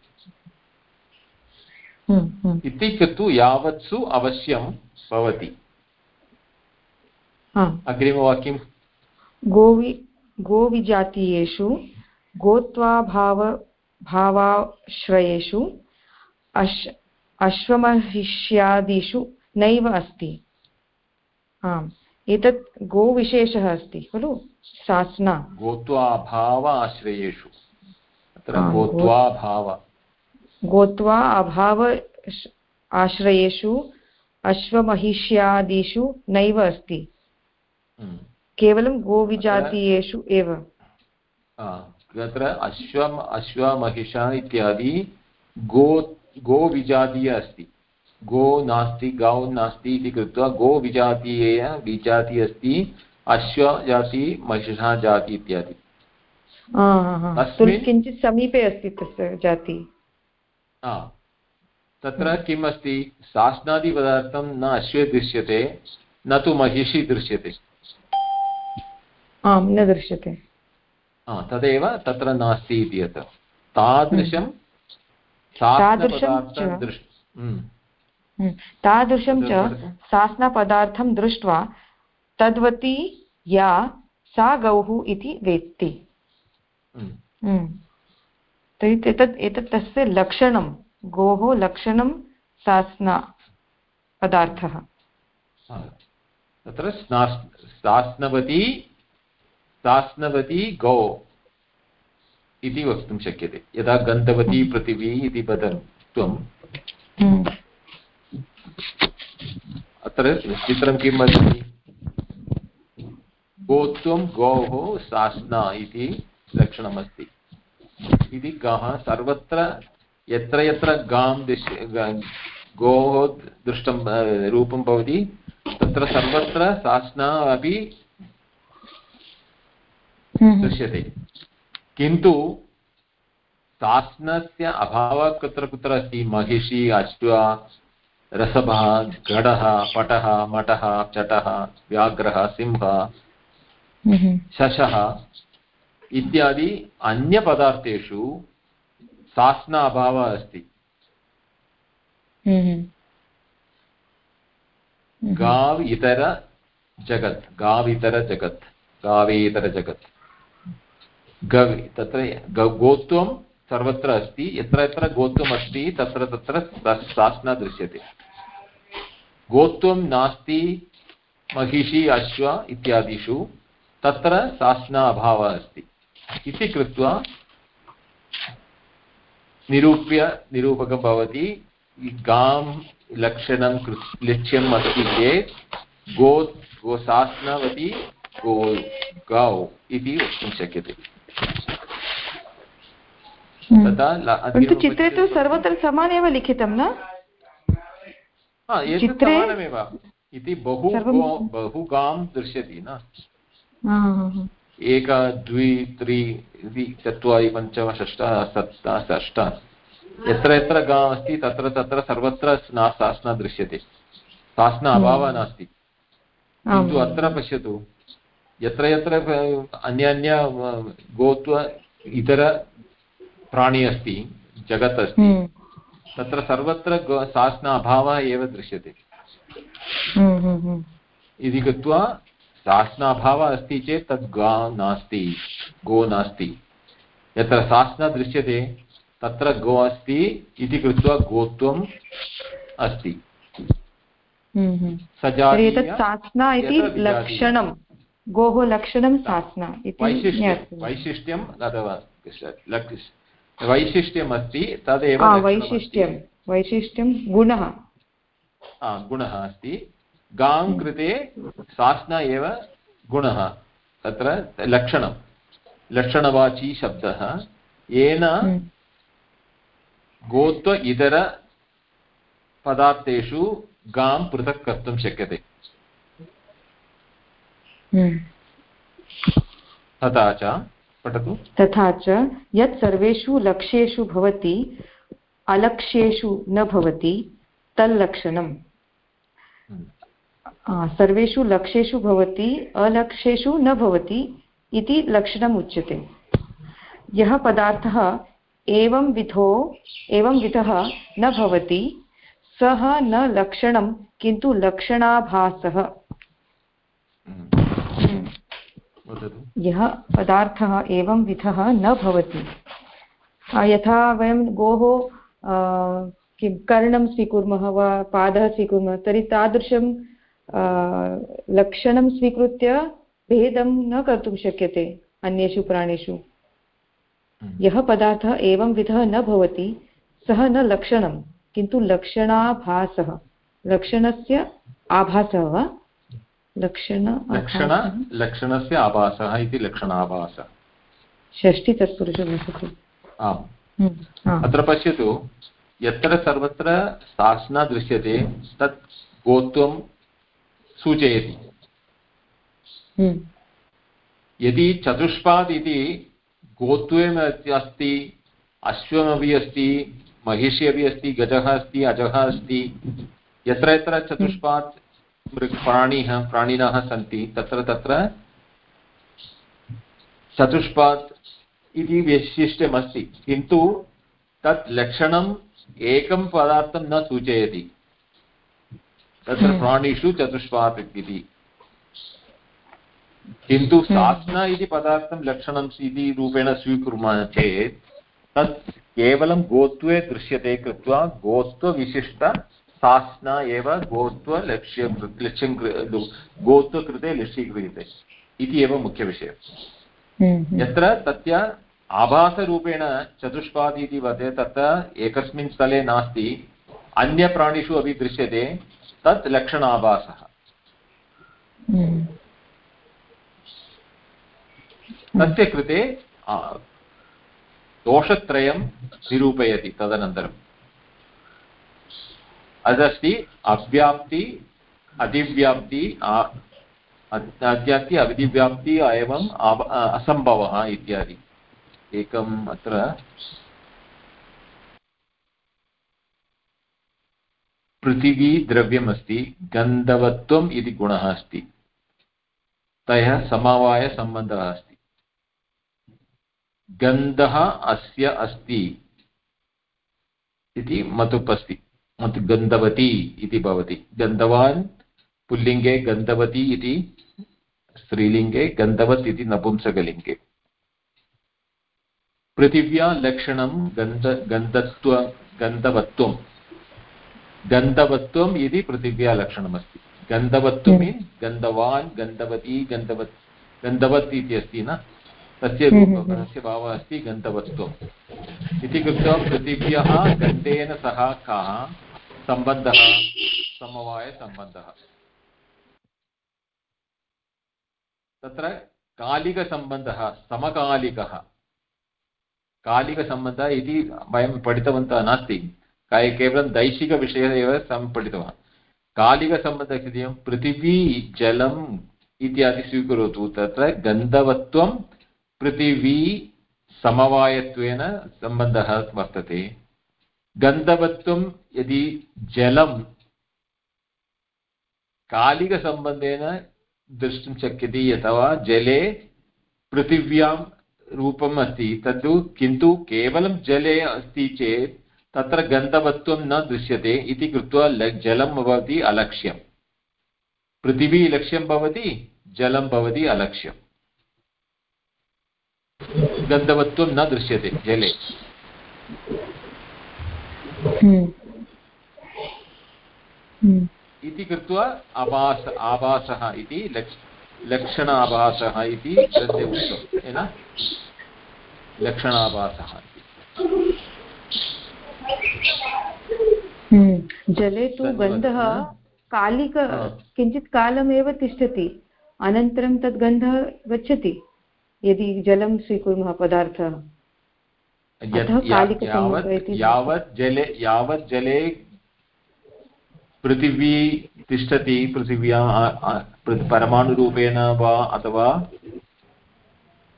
हम्म, हम्म। इति कृत्वा यावत्सु अवश्यं भवति अग्रिमवाक्यं गोवि गोविजातीयेषु गोत्वाभाव भावाश्रयेषु अश् अश्वमहिष्यादिषु नैव अस्ति। आम्। एतत् गोविशेषः अस्ति खलु? सास्ना गोत्वाभाव आश्रयेषु अत्र गो- गोत्वाभाव। गोत्वा अभाव आश्रयेषु अश्वमहिष्यादिषु नैव अस्ति। केवलं गोविजातीयेषु एव। तत्र अश्वम् अश्वमहिषा इत्यादि गो गोविजातीय अस्ति। गो नास्ति गौ नास्ति इति कृत्वा गोविजातीय विजाति अस्ति अश्वजाति महिषा जाति इत्यादि। तुल् किञ्चित् समीपे अस्ति तस्य जाति। तत्र किम् अस्ति शासनादिपदार्थं न अश्वे दृश्यते न तु महिषि दृश्यते। आम् न दृश्यते। तदेव तत्र नास्ति इति अत्र तादृशं तादृशं च- हम्म, हम्म। तादृशं च? सास्नपदार्थं दृष्ट्वा तद्वती या सा गौः इति वेत्ति। हम्म, हम्म। तर्हि एतत् एतत् तस्य लक्षणं गोः लक्षणं सास्ना पदार्थः तत्र स्नास् शास्नवती गौ इति वक्तुं शक्यते यदा गन्धवती पृथिवी इति पदत्वं हम्म। अत्र चित्रं किम् अस्ति गोत्वं गौः सास्ना इति लक्षणमस्ति इति गाः सर्वत्र यत्र यत्र गां दृश्य गोः दृष्टं रूपं भवति तत्र सर्वत्र सास्ना अपि हम्म। दृश्यते। किन्तु सास्नस्य अभावः कुत्र कुत्र अस्ति? महिषी अश्वा रसभः घटः पटः मठः चटः व्याघ्रः सिंहः। शशः इत्यादि अन्यपदार्थेषु सास्न अभावः अस्ति। गाव् इतर जगत्। गाव् इतर गव्, तत्र गोत्वं सर्वत्र अस्ति, यत्र यत्र गोत्वम् अस्ति तत्र तत्र सास्ना दृश्यते। गोत्वं नास्ति, महिषी, अश्व इत्यादिषु, तत्र सास्ना अभावः अस्ति। इति कृत्वा निरूप्य, निरूपकं भवति गां लक्षणं लक्ष्यम् अस्ति चेत् गो गोशासनवती गो, गौ इति वक्तुं शक्यते। हम्म। तथा चित्रे तु सर्वत्र समानेव लिखितं न? चित्रे- इति बहु बहु गां दृश्यति न। एक द्वि त्रि इति चत्वारि पञ्च षष्ट सप्त अष्ट यत्र यत्र गा अस्ति तत्र तत्र सर्वत्र स्ना सास्ना दृश्यते। सास्ना अभावः नास्ति। किन्तु अत्र पश्यतु। यत्र यत्र अन्य अन्य गोत्व इतर प्राणी अस्ति जगत् अस्ति। तत्र सर्वत्र सास्ना अभावः एव दृश्यते। इति कृत्वा सास्नाभावः अस्ति चेत् तद् गा नास्ति गो नास्ति यत्र सास्ना दृश्यते तत्र गो अस्ति इति कृत्वा गोत्वम् अस्ति। एतत् जातीय इति लक्षणं गोः लक्षणं सास्ना इति वैशिष्ट्यं ज्ञातुं। वैशिष्ट्यम् अथवा लक्- वैशिष्ट्यम् अस्ति तदेव हा, वैशिष्ट्यं। वैशिष्ट्यं गुणः। गुणः अस्ति। गां कृते सास्ना एव गुणः। तत्र लक्षणं। लक्षणवाची शब्दः। येन हम्म, गोत्व इतर पदार्थेषु गां पृथक् कर्तुं शक्यते। तथा च पठतु। तथा च यत् सर्वेषु लक्ष्येषु भवति अलक्ष्येषु न भवति तल्लक्षणम्। सर्वेषु लक्ष्येषु भवति अलक्ष्येषु न भवति इति लक्षणम् उच्यते। यः पदार्थः एवं विधो एवं विधः न भवति सः न लक्षणं किन्तु लक्षणाभासः। हम्म। यः पदार्थः एवं विधः न भवति। यथा वयं गोः किं कर्णं स्वीकुर्मः वा पादः स्वीकुर्मः तर्हि तादृशं लक्षणं स्वीकृत्य भेदं न कर्तुं शक्यते अन्येषु प्राणिषु। हम्म। यः पदार्थः एवं विधः न भवति सः न लक्षणं किन्तु लक्षणाभासः। लक्षणस्य आभासः वा? लक्षण लक्षण? लक्षणस्य आभासः इति लक्षणाभासः। षष्टि तत्पुरुषं भवति आम्। हम्म, अत्र पश्यतु यत्र सर्वत्र सास्ना दृश्यते तत् गोत्वं सूचयति। हम्म, यदि चतुष्पाद् इति गोत्वम् अस्ति अश्वमपि अस्ति महिषी अपि अस्ति गजः अस्ति अजः अस्ति यत्र यत्र चतुष्पात् मृग प्राणिः प्राणिनः सन्ति। तत्र तत्र चतुष्पात् इति वैशिष्ट्यमस्ति किन्तु तत् लक्षणम् एकं पदार्थं न सूचयति। तत्र हम्म। प्राणिषु चतुष्पात् इति। किन्तु सास्ना इति पदार्थं लक्षणम् इति रूपेण स्वीकुर्मः चेत् तत् केवलं गोत्वे दृश्यते कृत्वा गोत्वविशिष्ट सास्ना एव गोत्वलक्ष्य लक्ष्यं गोत्वकृते लक्ष्यीक्रियते इति एव मुख्यविषयः। यत्र तस्य आभासरूपेण चतुष्पादि इति वदति तत्र एकस्मिन् स्थले नास्ति अन्यप्राणिषु अपि दृश्यते तत् लक्षणाभासः। तस्य कृते दोषत्रयं निरूपयति तदनन्तरम्। अदस्ति, अव्याप्ति, अधिव्याप्ति अद्याप्ति अविधिव्याप्ति एवम् असम्भवः इत्यादि। एकम् अत्र। पृथिवी द्रव्यमस्ति, गन्धवत्वम् इति गुणः अस्ति। तया समवायसम्बन्धः अस्ति। गन्धः अस्य अस्ति इति मतुप् अस्ति मतु गन्धवती इति भवति। गन्धवान् पुल्लिङ्गे गन्धवती इति स्त्रीलिङ्गे गन्धवत् इति नपुंसकलिङ्गे। पृथिव्या लक्षणं गन्ध गन्धत्व गन्धवत्वं गन्धवत्वम् इति पृथिव्या लक्षणमस्ति। गन्धवत्वं मीन्स् गन्धवान् गन्धवती गन्धवत् गन्धवत् इति अस्ति न? तस्य रूपं तस्य भावः अस्ति गन्धवत्वम्। इति कृत्वा पृथिव्यः गन्धेन सह कः सम्बन्धः समवायसम्बन्धः तत्र कालिकसम्बन्धः, समकालिकः। कालिकसम्बन्धः इति वयं पठितवन्तः नास्ति। केवलं दैशिकविषयः एव सं पठितवान्। कालिकसम्बन्धः इति पृथिवी, जलम् इत्यादि स्वीकरोतु। तत्र गन्धवत्वं पृथिवी, समवायत्वेन सम्बन्धः वर्तते। गन्धवत्वं यदि जलं कालिकसम्बन्धेन द्रष्टुं शक्यते अथवा जले पृथिव्यां रूपम् अस्ति तद् किन्तु केवलं जले अस्ति चेत् तत्र गन्धवत्वं न दृश्यते इति कृत्वा जलं भवति अलक्ष्यं पृथिवी लक्ष्यं भवति जलं भवति अलक्ष्यं गन्धवत्वं न दृश्यते जले हम्म। हम्म। इति कृत्वा आभास आभासः इति लक्ष् लक्षणाभासः इति ग्रन्थे उक्तं लक्षणाभासः हम्म। जले तु गन्धः कालिक किञ्चित् कालमेव तिष्ठति अनन्तरं तद् गन्धः गच्छति यदि जलं स्वीकुर्मः पदार्थः। यावत् जले यावत् जले पृथिवी तिष्ठति पृथिव्या परमाणुरूपेण वा अथवा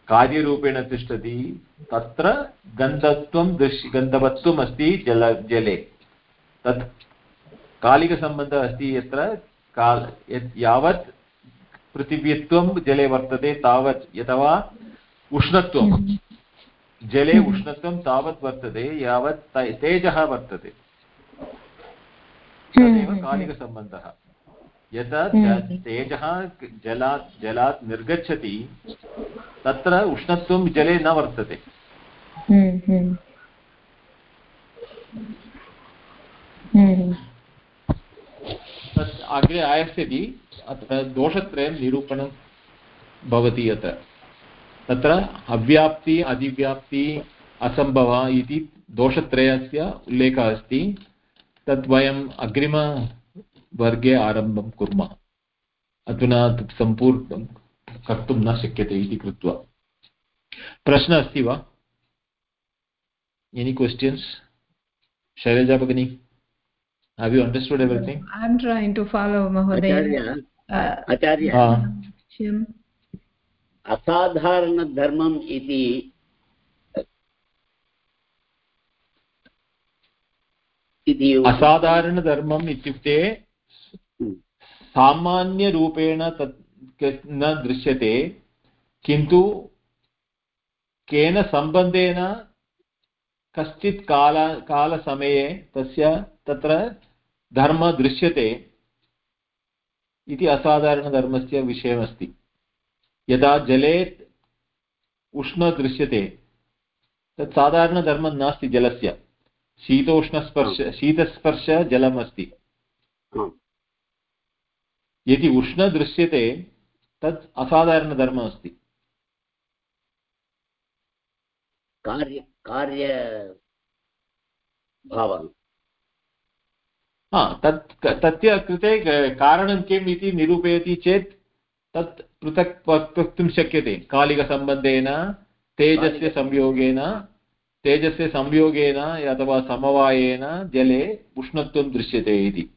कार्यरूपेण तिष्ठति तत्र गन्धत्वं दृश्य गन्धवत्वम् अस्ति जल जले। तत् कालिकसम्बन्धः अस्ति यत्र काल यावत् पृथिव्यत्वं जले वर्तते तावत् अथवा उष्णत्वं हम्म। जले हम्म। उष्णत्वं तावत् वर्तते यावत् तेजः वर्तते। तदेव हम्म, कालिकसम्बन्धः। यदा तेजः जलात् जलात् निर्गच्छति तत्र उष्णत्वं जले न वर्तते। तत् अग्रे आयास्यति अत्र दोषत्रयं निरूपणं भवति अत्र तत्र अव्याप्ति अधिव्याप्ति असम्भवः इति दोषत्रयस्य उल्लेखः अस्ति। तत् वयम् अग्रिमवर्गे आरम्भं कुर्मः। अधुना तत् सम्पूर्णं कर्तुं न शक्यते इति कृत्वा। प्रश्नः अस्ति वा? एनी क्वश्चन्स् शैलजा भगिनी have you understood everything? I'm trying to follow mahoday acharya acharya असाधारणधर्मम् इति। असाधारणधर्मम् इत्युक्ते हम्म। सामान्यरूपेण तत् न दृश्यते किन्तु केन सम्बन्धेन कश्चित् काल कालसमये तस्य तत्र धर्मः दृश्यते इति असाधारणधर्मस्य विषयमस्ति। यदा जले उष्ण दृश्यते तत् साधारणधर्मं नास्ति जलस्य। शीतोष्णस्पर्श शीतस्पर्श जलम् अस्ति यदि उष्ण दृश्यते तत् असाधारणधर्मः अस्ति। कार्य कार्यभावः हा तत् तस्य कृते कारणं किम् इति निरूपयति चेत् तत् पृथक् वक्तुं शक्यते कालिकसम्बन्धेन तेजस्य संयोगेन तेजस्य संयोगेन अथवा समवायेन जले उष्णत्वं दृश्यते इति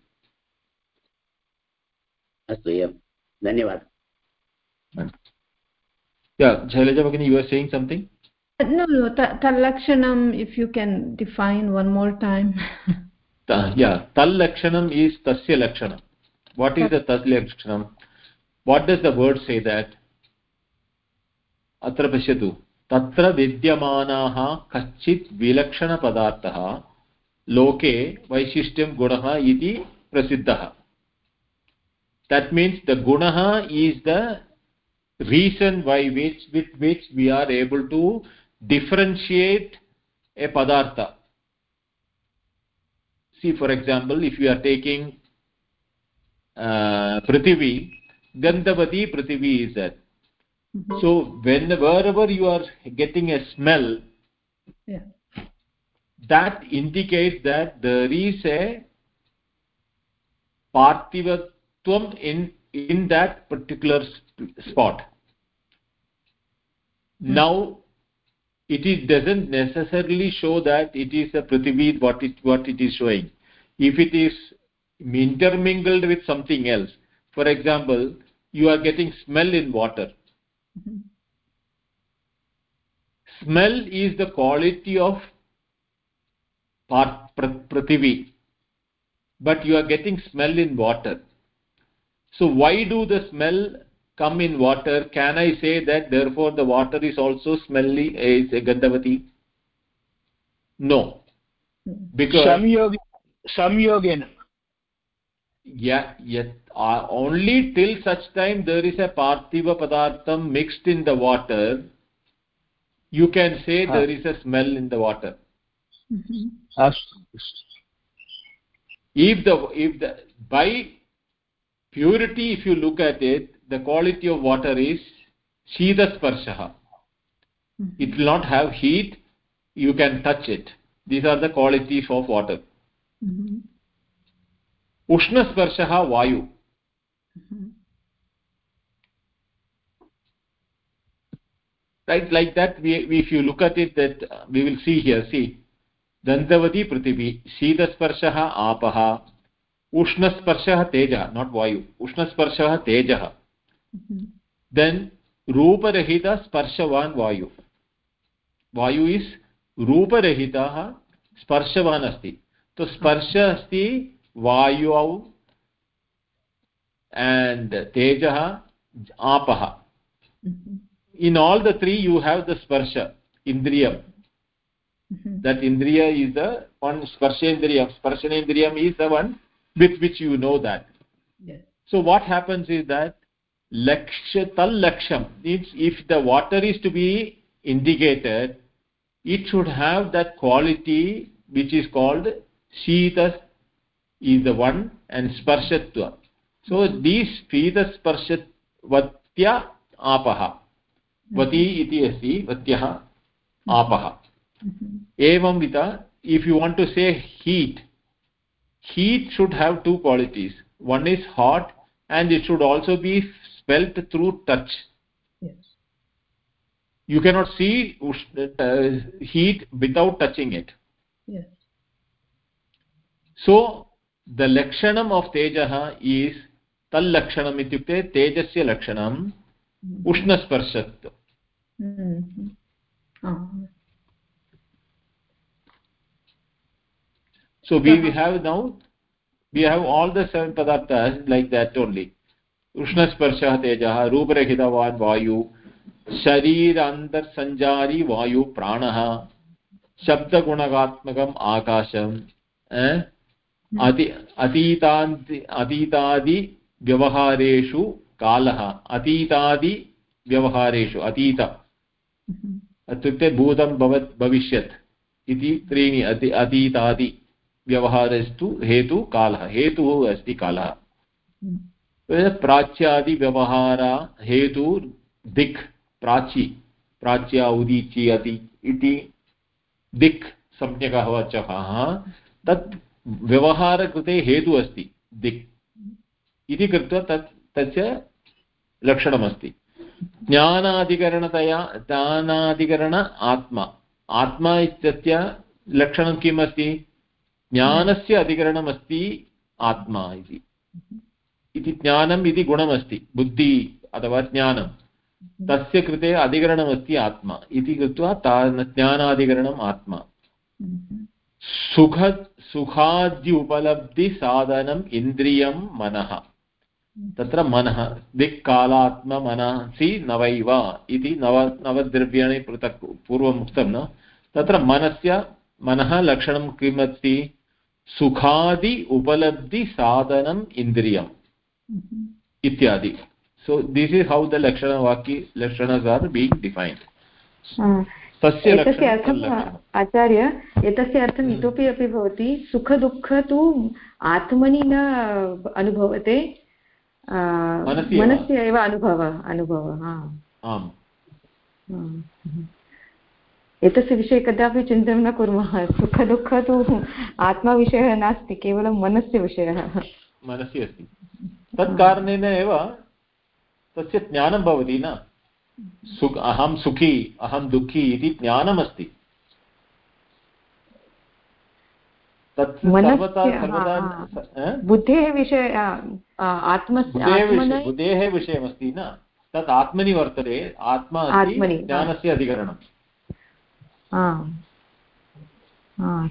अस्तु एवं धन्यवादः Yeah, Shailaja Bhagini, you are saying? No, no, ta- Talakshanam, if you can define one more time. Yeah, tal lakshanam is tasya lakshanam. What is the tas lakshanam? What does the word say that? अत्र पश्यतु तत्र विद्यमानाः कश्चित् विलक्षणपदार्थः लोके वैशिष्ट्यं गुणः इति प्रसिद्धः that means the gunaha is the reason why which with which we are able to differentiate a padartha see for example if you are taking uh, prithvi gandhavati prithvi is that mm-hmm. so when wherever you are getting a smell Yeah. that indicates that there is a parthivatvam in in that particular sp- spot. Mm-hmm. Now it is doesn't necessarily show that it is a prithvi what it what it is showing. If it is intermingled with something else for example you are getting smell in water. Mm -hmm. smell is the quality of prithvi but you are getting smell in water. So why do the smell come in water? Can i say that therefore the water is also smelly is gandhavati? No. Hmm. Because samyogena yeah yet uh, only till such time there is a parthiva padartham mixed in the water you can say Ah. there is a smell in the water अस्तु if the if the by purity if you look at it the quality of water is shita sparshah it will not have heat you can touch it these are the qualities of water ushna sparshah Vayu right like that we, we if you look at it that uh, we will see here see दन्तवती पृथिवी शीतस्पर्शः आपः उष्णस्पर्शः तेजः not वायु उष्णस्पर्शः तेजः then रूपरहितस्पर्शवान् वायु वायु is रूपरहितः स्पर्शवान् अस्ति तो स्पर्श अस्ति वायौ and tejah apah mm-hmm. in all the three you have the sparsha indriyam. Mm-hmm. That indriya is the one sparshendriyam. Sparshanendriyam is the one with which you know that. Yes. so what happens is that laksha tal laksham means if the water is to be indicated it should have that quality which is called shita is the one and sparshatva so these फीतस्पर्शवत्य आपः। वती hmm. इति अस्ति वत्यः hmm. आपः। hmm. एवं विता if you want to say heat heat should have two qualities one is hot and it should also be spelt through touch you cannot see heat without touching it so the लक्षणम् of तेजः is तल्लक्षणम् इत्युक्ते तेजस्य लक्षणम् हम्म। उष्णस्पर्शत्व। So we have now we have all the पदार्थ like that only उष्णस्पर्शः तेजः रूपरहितवान् वायु शरीरान्तर्सञ्जारी वायु प्राणः शब्दगुणगात्मकम् आकाशम् हम्म। अति अतीतान्ति अतीतादि अतीतादिव्यवहारेषु कालः अतीतादिव्यवहारेषु अतीत। इत्युक्ते भूतं भवत् भविष्यत् इति त्रीणि अति अतीतादि व्यवहारस्तु हेतु कालः हेतुः अस्ति कालः। प्राच्यादिव्यवहार हेतु दिक् प्राची प्राच्या उदीचि अति इति दिक् सम्यकः वचकः तत् व्यवहारकृते हेतु अस्ति दिक्। इति कृत्वा तत्, तस्य लक्षणमस्ति। ज्ञानाधिकरणतया ज्ञानाधिकरण आत्मा। आत्मा इत्यस्य लक्षणं किम् अस्ति ज्ञानस्य अधिकरणमस्ति आत्मा इति। इति ज्ञानम् इति गुणमस्ति। बुद्धि अथवा ज्ञानं। तस्य कृते अधिकरणमस्ति आत्मा। इति कृत्वा ज्ञानाधिकरणम् आत्मा। सुख सुखाद्य उपलब्धिसाधनम् इन्द्रियं मनः। तत्र मनः दिक्कालात्म मनसि नवैव इति नव नवद्रव्याणि पृथक् पूर्वम् उक्तं न? तत्र मनस्य मनः लक्षणं किम् अस्ति सुखादि उपलब्धिसाधनम् इन्द्रियम् इत्यादि। So this is how the lakshana vaki lakshanas are being defined. तस्य अर्थम् आचार्य एतस्य अर्थम् इतोपि अपि भवति सुखदुःख तु आत्मनि न अनुभवते मनसि एव? अनुभवः अनुभवः एतस्य विषये कदापि चिन्तनं न कुर्मः सुखदुःख तु आत्माविषयः नास्ति केवलं मनस्य विषयः। मनसि अस्ति। तत्कारणेन एव तस्य ज्ञानं भवति न। सुख अहं सुखी अहं दुःखी इति ज्ञानमस्ति। तत् बुद्धेः विषय बुद्धेः विषयमस्ति न तत् आत्मनि वर्तते आत्मा ज्ञानस्य अधिकरणम्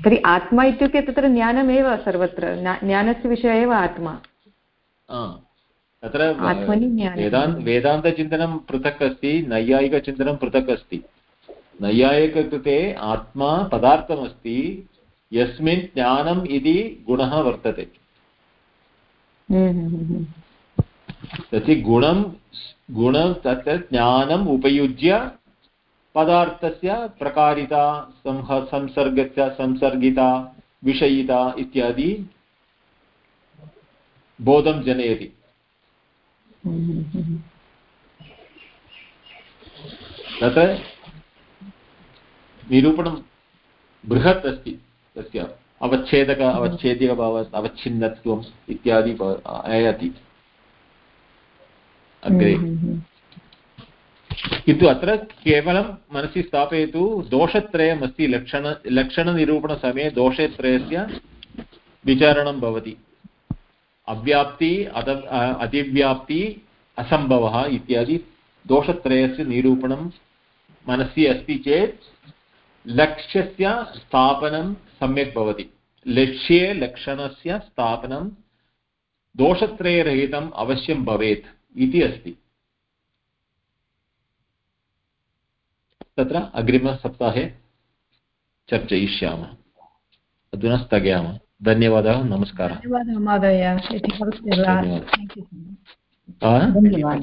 तर्हि आत्मा इत्युक्ते तत्र ज्ञानमेव सर्वत्र ज्ञानस्य विषयः एव आत्मा तत्र वेदान्त वेदान्तचिन्तनं पृथक् अस्ति नैयायिकचिन्तनं पृथक् अस्ति नैयायिककृते आत्मा पदार्थमस्ति यस्मिन् ज्ञानम् इति गुणः वर्तते तस्य गुणं गुणं तत्र ज्ञानम् उपयुज्य पदार्थस्य प्रकारिता संह संसर्गस्य संसर्गिता विषयिता इत्यादि बोधं जनयति। तत्र निरूपणं बृहत् अस्ति तस्य। अवच्छेदक अवच्छेद्यभाव अवच्छिन्नत्वम् इत्यादि आयाति। अग्रे। किन्तु अत्र केवलं मनसि स्थापयतु दोषत्रयम् अस्ति लक्षण लक्षणनिरूपणसमये दोषत्रयस्य विचारणं भवति। अव्याप्ति अद अतिव्याप्ति असम्भवः इत्यादि दोषत्रयस्य निरूपणं मनसि अस्ति चेत् लक्ष्यस्य स्थापनं सम्यक् भवति। लक्ष्ये लक्षणस्य स्थापनं दोषत्रयरहितम् अवश्यं भवेत् इति अस्ति। तत्र अग्रिमसप्ताहे चर्चयिष्यामः। अधुना स्थगयामः। धन्यवादः नमस्कारः। धन्यवादः महोदय। धन्यवादः।